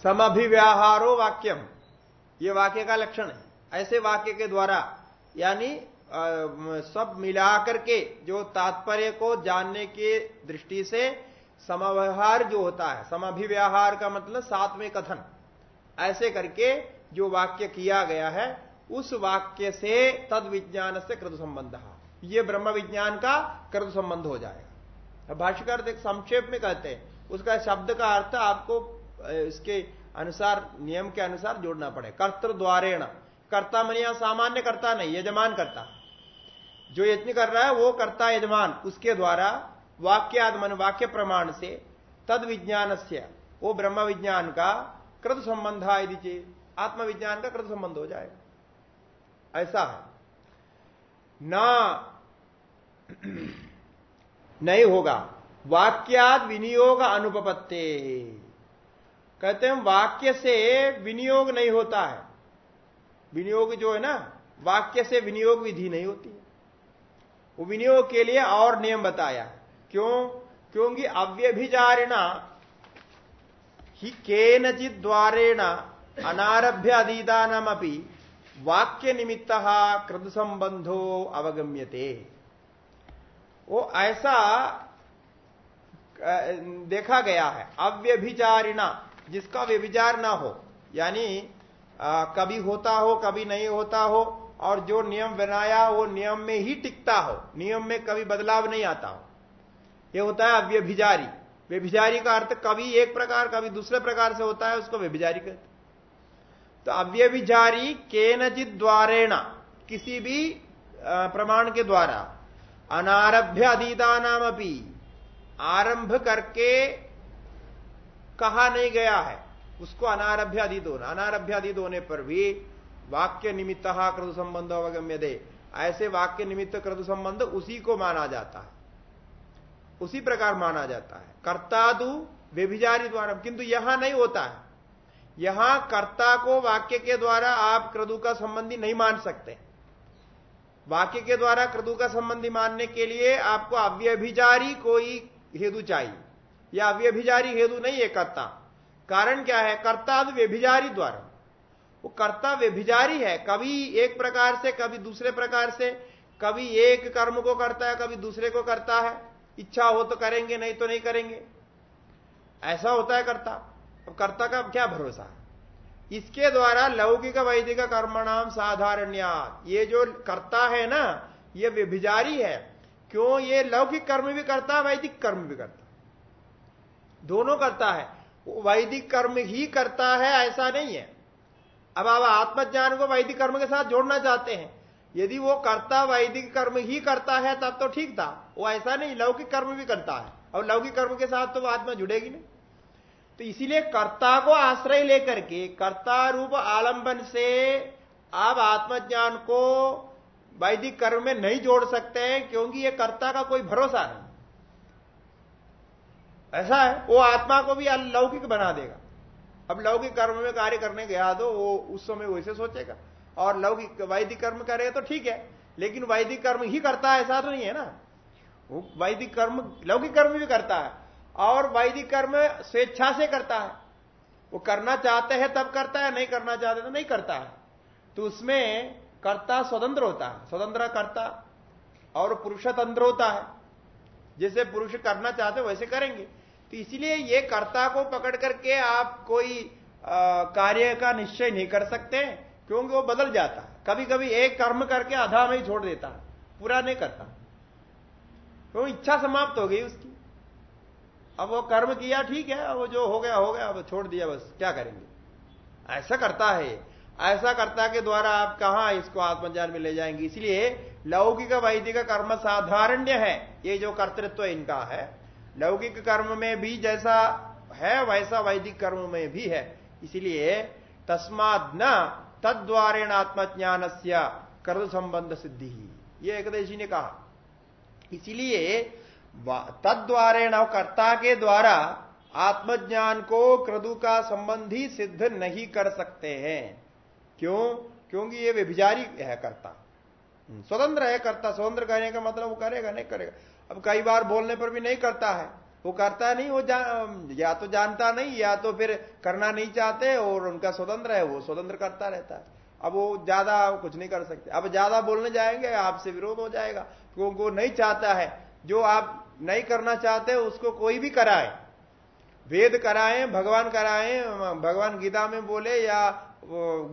समभिव्याहारो वाक्यम। ये वाक्य का लक्षण है। ऐसे वाक्य के द्वारा, यानी सब मिलाकर के जो तात्पर्य को जानने के दृष्टि से समव्यवहार जो होता है, समाभिव्यवहार का मतलब साथ में कथन, ऐसे करके जो वाक्य किया गया है, उस वाक्य से तद विज्ञान से कृत संबंध है। ये ब्रह्म विज्ञान का कृत संबंध हो जाएगा। भाष्यकार देख, संक्षेप में कहते हैं, उसका शब्द का अर्थ आपको इसके अनुसार, नियम के अनुसार जोड़ना पड़े। कर्तृ द्वारेण। कर्ता मन यहाँ सामान्य कर्ता नहीं, यजमान करता। जो यज्ञ कर रहा है, वो कर्ता यजमान। उसके द्वारा वाक्याद मन वाक्य प्रमाण से तद विज्ञान से वो ब्रह्म विज्ञान का कृत संबंध है यदि आत्मविज्ञान का कृत संबंध हो जाएगा ऐसा है। ना *clears throat* नहीं होगा। वाक्याद विनियोग अनुपत्ते कहते हैं वाक्य से विनियोग नहीं होता है। विनियोग जो है ना, वाक्य से विनियोग विधि नहीं होती है। वो विनियोग के लिए और नियम बताया। क्यों? क्योंकि अव्यभिचारिणा, ही केनचित द्वारेण अनारभ्य अधीतानमपि वाक्य निमित्त कृत संबंधो अवगम्यते। वो ऐसा देखा गया है। अव्यभिचारिणा जिसका व्यभिचार ना हो यानी आ, कभी होता हो कभी नहीं होता हो और जो नियम बनाया वो नियम में ही टिकता हो नियम में कभी बदलाव नहीं आता हो। यह होता है अव्यभिजारी व्यभिजारी का अर्थ कभी एक प्रकार कभी दूसरे प्रकार से होता है उसको व्यभिजारी कहते तो अव्यभिचारी केनचित द्वारेण किसी भी प्रमाण के द्वारा अनारभ्य अधीता नाम आरंभ करके कहा नहीं गया है। उसको अनारभ्य अधित होना। अनारभ्य अधित होने पर भी वाक्य निमित्त क्रतु संबंध अवगम्य दे। ऐसे वाक्य निमित्त क्रतु संबंध उसी को माना जाता है। उसी प्रकार माना जाता है। कर्तादु व्यभिचारी द्वारा किंतु यहाँ नहीं होता है। यहाँ कर्ता को वाक्य के द्वारा आप क्रदु का संबंधी नहीं मान सकते। वाक्य के द्वारा क्रदु का संबंधी मानने के लिए आपको अव्यभिचारी कोई हेतु चाहिए। यह अव्यभिचारी हेतु नहीं है कर्ता। कारण क्या है? कर्ता व्यभिचारी द्वारा। वो कर्ता व्यभिचारी है, कभी एक प्रकार से, कभी दूसरे प्रकार से, कभी एक कर्म को करता है, कभी दूसरे को करता है। इच्छा हो तो करेंगे, नहीं तो नहीं करेंगे। ऐसा होता है कर्ता। अब कर्ता का क्या भरोसा? है इसके द्वारा लौकिक वैदिक कर्मणाम साधारण्या ये जो कर्ता है ना, ये व्यभिचारी है। क्यों? ये लौकिक कर्म भी करता है वैदिक कर्म भी करता। दोनों करता है। वैदिक कर्म ही करता है, ऐसा नहीं है। अब आप आत्मज्ञान को वैदिक कर्म के साथ जोड़ना चाहते हैं। यदि वो कर्ता, वैदिक कर्म ही करता है, तब तो ठीक था। वो ऐसा नहीं, लौकिक कर्म भी करता है। और लौकिक कर्म के साथ तो आत्मा जुड़ेगी नहीं। तो इसीलिए कर्ता को आश्रय लेकर के, कर्ता रूप आलंबन से आप आत्मज्ञान को वैदिक कर्म में नहीं जोड़ सकते हैं, क्योंकि ये कर्ता का कोई भरोसा नहीं। ऐसा है, वो आत्मा को भी अलौकिक बना देगा। अब लौकिक कर्म में कार्य करने गया तो वो उस समय वैसे सोचेगा। और लौकिक वैदिक कर्म करेगा तो ठीक है, लेकिन वैदिक कर्म ही करता है, ऐसा तो नहीं है ना? वो वैदिक कर्म, लौकिक कर्म भी करता है, और वैदिक कर्म स्वेच्छा से करता है। वो करना चाहते हैं तब करता है, नहीं करना चाहते तो नहीं करता है। तो उसमें कर्ता स्वतंत्र होता है, स्वतंत्र कर्ता और पुरुष तंत्र होता है। जैसे पुरुष करना चाहते वैसे करेंगे। तो इसलिए ये कर्ता को पकड़ करके आप कोई कार्य का निश्चय नहीं कर सकते, क्योंकि वो बदल जाता कभी कभी एक कर्म करके आधा में ही छोड़ देता पूरा नहीं करता। तो इच्छा समाप्त हो गई उसकी। अब वो कर्म किया, ठीक है वो जो हो गया हो गया, अब छोड़ दिया, बस, क्या करेंगे? ऐसा करता है ऐसा कर्ता के द्वारा आप कहा इसको आत्मज्ञान में ले जाएँगे? इसलिए लौकिक वैदिक कर्म साधारण्य है। ये जो कर्तृत्व इनका है, लौकिक कर्म में भी जैसा है, वैसा वैदिक कर्म में भी है। इसलिए तस्माद न तद्वारेण आत्मज्ञान से कर्म संबंध सिद्धि। ये एकदेशी ने कहा। इसलिए तद्वारेण कर्ता के द्वारा आत्मज्ञान को क्रदु का संबंधी सिद्ध नहीं कर सकते हैं। क्यों? क्योंकि ये व्यभिचारी है कर्ता। स्वतंत्र है करता। स्वतंत्र करने का मतलब वो करेगा, नहीं करेगा। अब कई बार बोलने पर भी नहीं करता है। वो करता नहीं, वो या तो जानता नहीं, या तो फिर करना नहीं चाहते और उनका स्वतंत्र है, वो स्वतंत्र करता रहता है। अब वो ज़्यादा कुछ नहीं कर सकते। अब ज़्यादा बोलने जाएँगे, आपसे विरोध हो जाएगा। क्योंकि वो नहीं चाहता है। जो आप नहीं करना चाहते, उसको कोई भी कराए। वेद कराए, भगवान कराए, भगवान गीता में बोले, या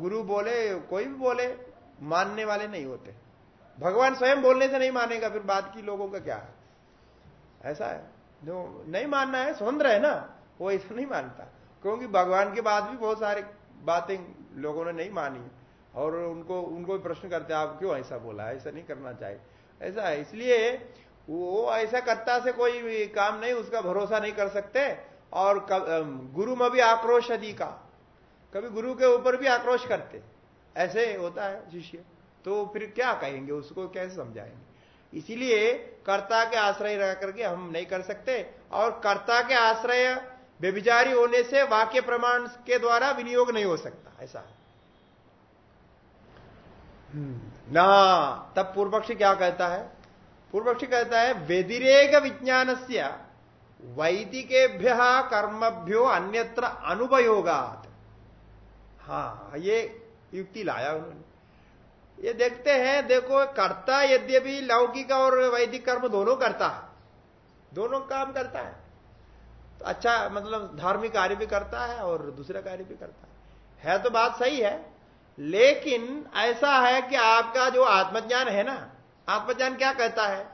गुरु बोले, कोई भी बोले, मानने वाले नहीं होते। भगवान स्वयं बोलने से नहीं मानेगा, फिर बात की लोगों का क्या? है ऐसा है। जो नहीं मानना है, स्वतंत्र है ना, वो ऐसा नहीं मानता। क्योंकि भगवान के बाद भी बहुत सारी बातें लोगों ने नहीं मानी। और उनको उनको प्रश्न करते आप क्यों ऐसा बोला? ऐसा नहीं करना चाहिए। ऐसा है। इसलिए वो ऐसा करता से कोई काम नहीं, उसका भरोसा नहीं कर सकते। और गुरु में भी आक्रोश अधिक कभी गुरु के ऊपर भी आक्रोश करते। ऐसे होता है शिष्य। तो फिर क्या कहेंगे? उसको कैसे समझाएँगे? इसीलिए कर्ता के आश्रय रह करके हम नहीं कर सकते और कर्ता के आश्रय व्यभिचारी होने से वाक्य प्रमाण के द्वारा विनियोग नहीं हो सकता। ऐसा हम्म। ना, तब पूर्व पक्षी क्या कहता है? पूर्व पक्षी कहता है, व्यतिरेक विज्ञान से वैदिकेभ्य कर्मभ्यो अन्यत्र अनुपयोगात। हाँ ये युक्ति लाया उन्होंने। ये देखते हैं, देखो, करता यद्यपि लौकिक और वैदिक कर्म दोनों करता है। दोनों काम करता है। तो अच्छा मतलब धार्मिक कार्य भी करता है और दूसरा कार्य भी करता है। है तो बात सही है, लेकिन ऐसा है कि आपका जो आत्मज्ञान है ना, आत्मज्ञान क्या कहता है?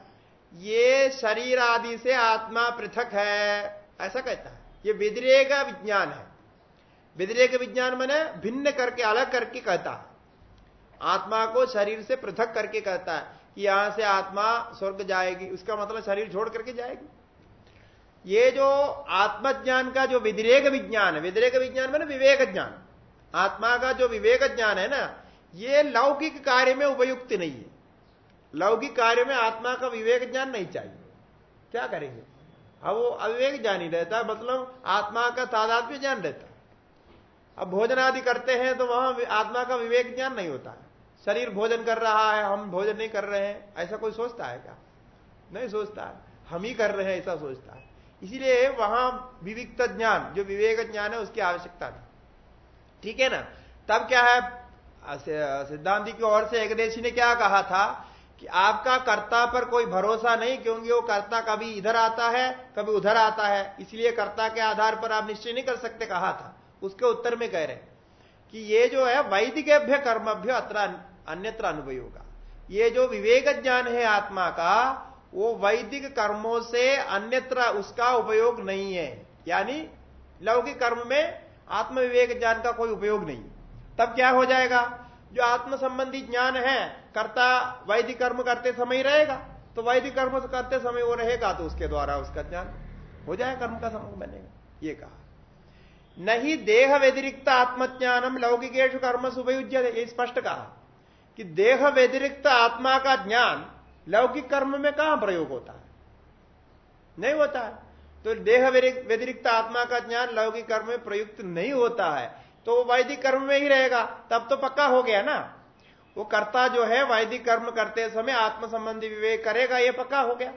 ये शरीर आदि से आत्मा पृथक है, ऐसा कहता है। ये विद्रेक विज्ञान है। विद्रेक विज्ञान मैंने भिन्न करके, अलग करके कहता है। आत्मा को शरीर से पृथक करके कहता है कि यहाँ से आत्मा स्वर्ग जाएगी, उसका मतलब शरीर छोड़ करके जाएगी। ये जो आत्मज्ञान का जो विद्रेक विज्ञान है, विद्रेक विज्ञान मैंने विवेक ज्ञान। आत्मा का जो विवेक ज्ञान है ना, ये लौकिक कार्य में उपयुक्त नहीं है। लौकिक कार्य में आत्मा का विवेक ज्ञान नहीं चाहिए। क्या करेंगे? अब वो अविवेक ज्ञान ही रहता मतलब आत्मा का तादात्म्य ज्ञान रहता अब भोजन आदि करते हैं तो वहाँ आत्मा का विवेक ज्ञान नहीं होता है। शरीर भोजन कर रहा है, हम भोजन नहीं कर रहे हैं। ऐसा कोई सोचता है क्या? नहीं सोचता है। हम ही कर रहे हैं, ऐसा सोचता है। इसीलिए वहाँ विविक्त ज्ञान, जो विवेक ज्ञान है, उसकी आवश्यकता नहीं। ठीक है ना? तब क्या है? सिद्धांति की ओर से एकदेशी ने क्या कहा था कि आपका कर्ता पर कोई भरोसा नहीं, क्योंकि वो कर्ता कभी इधर आता है, कभी उधर आता है। इसलिए कर्ता के आधार पर आप निश्चय नहीं कर सकते, कहा था। उसके उत्तर में कह रहे कि ये जो है वैदिकेभ्य कर्मभ्य अत्र अन्यत्र अनुभव होगा ये जो विवेक ज्ञान है आत्मा का, वो वैदिक कर्मों से अन्यत्र उसका उपयोग नहीं है। यानी लौकिक कर्म में आत्म विवेक ज्ञान का कोई उपयोग नहीं। तब क्या हो जाएगा? जो आत्म संबंधी ज्ञान है, कर्ता वैदिक कर्म करते समय ही रहेगा तो वैदिक कर्म करते समय वो रहेगा तो उसके द्वारा उसका ज्ञान हो जाए, कर्म का समूह बनेगा। ये कहा। नहीं देह व्यतिरिक्त आत्मज्ञानम लौकिकेश कर्म सुपयुज्य स्पष्ट कहा। कि देह व्यतिरिक्त आत्मा का ज्ञान लौकिक कर्म में कहाँ प्रयोग होता है? नहीं होता है। तो देह व्यतिरिक्त आत्मा का ज्ञान लौकिक कर्म में प्रयुक्त नहीं होता है। तो वो वैदिक कर्म में ही रहेगा। तब तो पक्का हो गया ना। वो कर्ता जो है, वैदिक कर्म करते समय आत्म संबंधी विवेक करेगा, ये पक्का हो गया।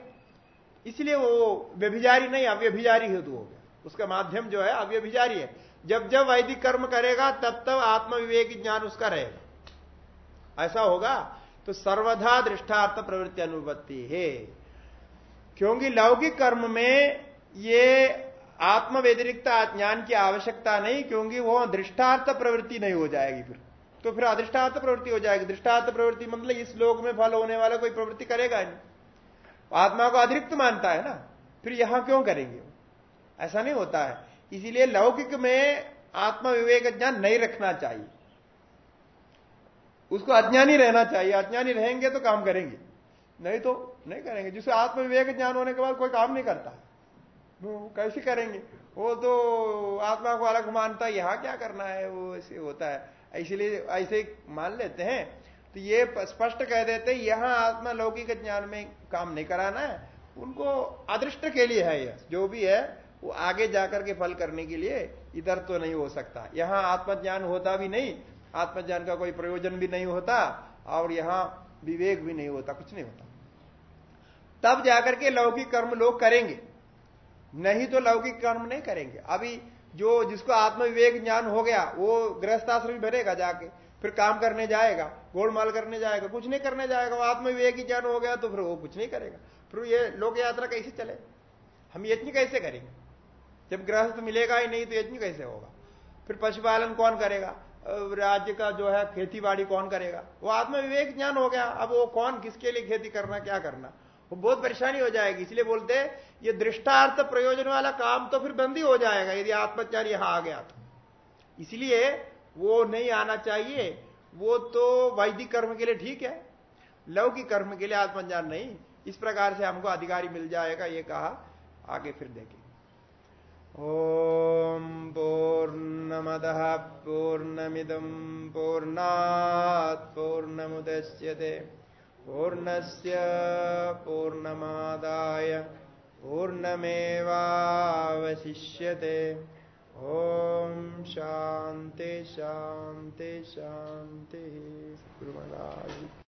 इसलिए वो व्यभिजारी नहीं अव्यभिजारी हेतु हो गया। उसका माध्यम जो है अव्यभिजारी है। जब जब वैदिक कर्म करेगा, तब तब आत्म विवेक ज्ञान उसका रहेगा। ऐसा होगा? तो सर्वधा दृष्टार्थ प्रवृत्ति अनुपत्ति है। क्योंकि लौकिक कर्म में ये आत्म व्यतिरिक्त ज्ञान की आवश्यकता नहीं, क्योंकि वो दृष्टार्थ प्रवृत्ति नहीं हो जाएगी फिर। तो फिर अधिष्ठार्थ प्रवृत्ति हो जाएगी। दृष्टार्थ प्रवृत्ति मतलब इस लोक में फल होने वाला कोई प्रवृत्ति करेगा नहीं। आत्मा को अतिरिक्त मानता है ना? फिर यहाँ क्यों करेंगे? ऐसा नहीं होता है। इसीलिए लौकिक में आत्मा विवेक ज्ञान नहीं रखना चाहिए। उसको अज्ञानी रहना चाहिए। अज्ञानी रहेंगे तो काम करेंगे। नहीं तो नहीं करेंगे। जिसे आत्मविवेक ज्ञान होने के बाद कोई काम नहीं करता। वो कैसे करेंगे? वो तो आत्मा को अलग मानता है। यहाँ क्या करना है? वो ऐसे होता है। इसलिए ऐसे मान लेते हैं। तो ये स्पष्ट कह देते हैं, यहाँ आत्मा लौकिक ज्ञान में काम नहीं कराना है। उनको अदृष्ट के लिए है यह जो भी है वो आगे जाकर के फल करने के लिए इधर तो नहीं हो सकता। यहाँ आत्मज्ञान होता भी नहीं, आत्मज्ञान का कोई प्रयोजन भी नहीं होता और यहाँ विवेक भी नहीं होता, कुछ नहीं होता। तब जाकर के लौकिक कर्म लोग करेंगे। नहीं तो लौकिक कर्म नहीं करेंगे। अभी जो जिसको आत्मविवेक ज्ञान हो गया, वो गृहस्थाश्रम भरेगा जाके, फिर काम करने जाएगा, गोलमाल करने जाएगा, कुछ नहीं करने जाएगा, वो आत्मविवेक ज्ञान हो गया तो फिर वो कुछ नहीं करेगा। फिर ये लोक यात्रा कैसे चले? हम यज्ञ कैसे करेंगे? जब गृहस्थ मिलेगा ही नहीं तो यज्ञ कैसे होगा? फिर पशुपालन कौन करेगा? राज्य का जो है खेती बाड़ी कौन करेगा? वो आत्मविवेक ज्ञान हो गया। अब वो कौन, किसके लिए खेती करना, क्या करना? वो बहुत परेशानी हो जाएगी। इसलिए बोलते ये दृष्टार्थ प्रयोजन वाला काम तो फिर बंद ही हो जाएगा, यदि आत्मचार यहाँ आ गया तो। इसलिए वो नहीं आना चाहिए। वो तो वैदिक कर्म के लिए ठीक है। लौकिक कर्म के लिए आत्मज्ञान नहीं। इस प्रकार से हमको अधिकारी मिल जाएगा, ये कहा। आगे फिर देखें। ओम पूर्णमद पूर्णमिदम पूर्णात् पूर्णमुदश्यते पूर्णस्य पूर्णमादाय पूर्णमेवावशिष्यते। ॐ शान्ति शान्ति शान्तिः। गुरुमहाराज।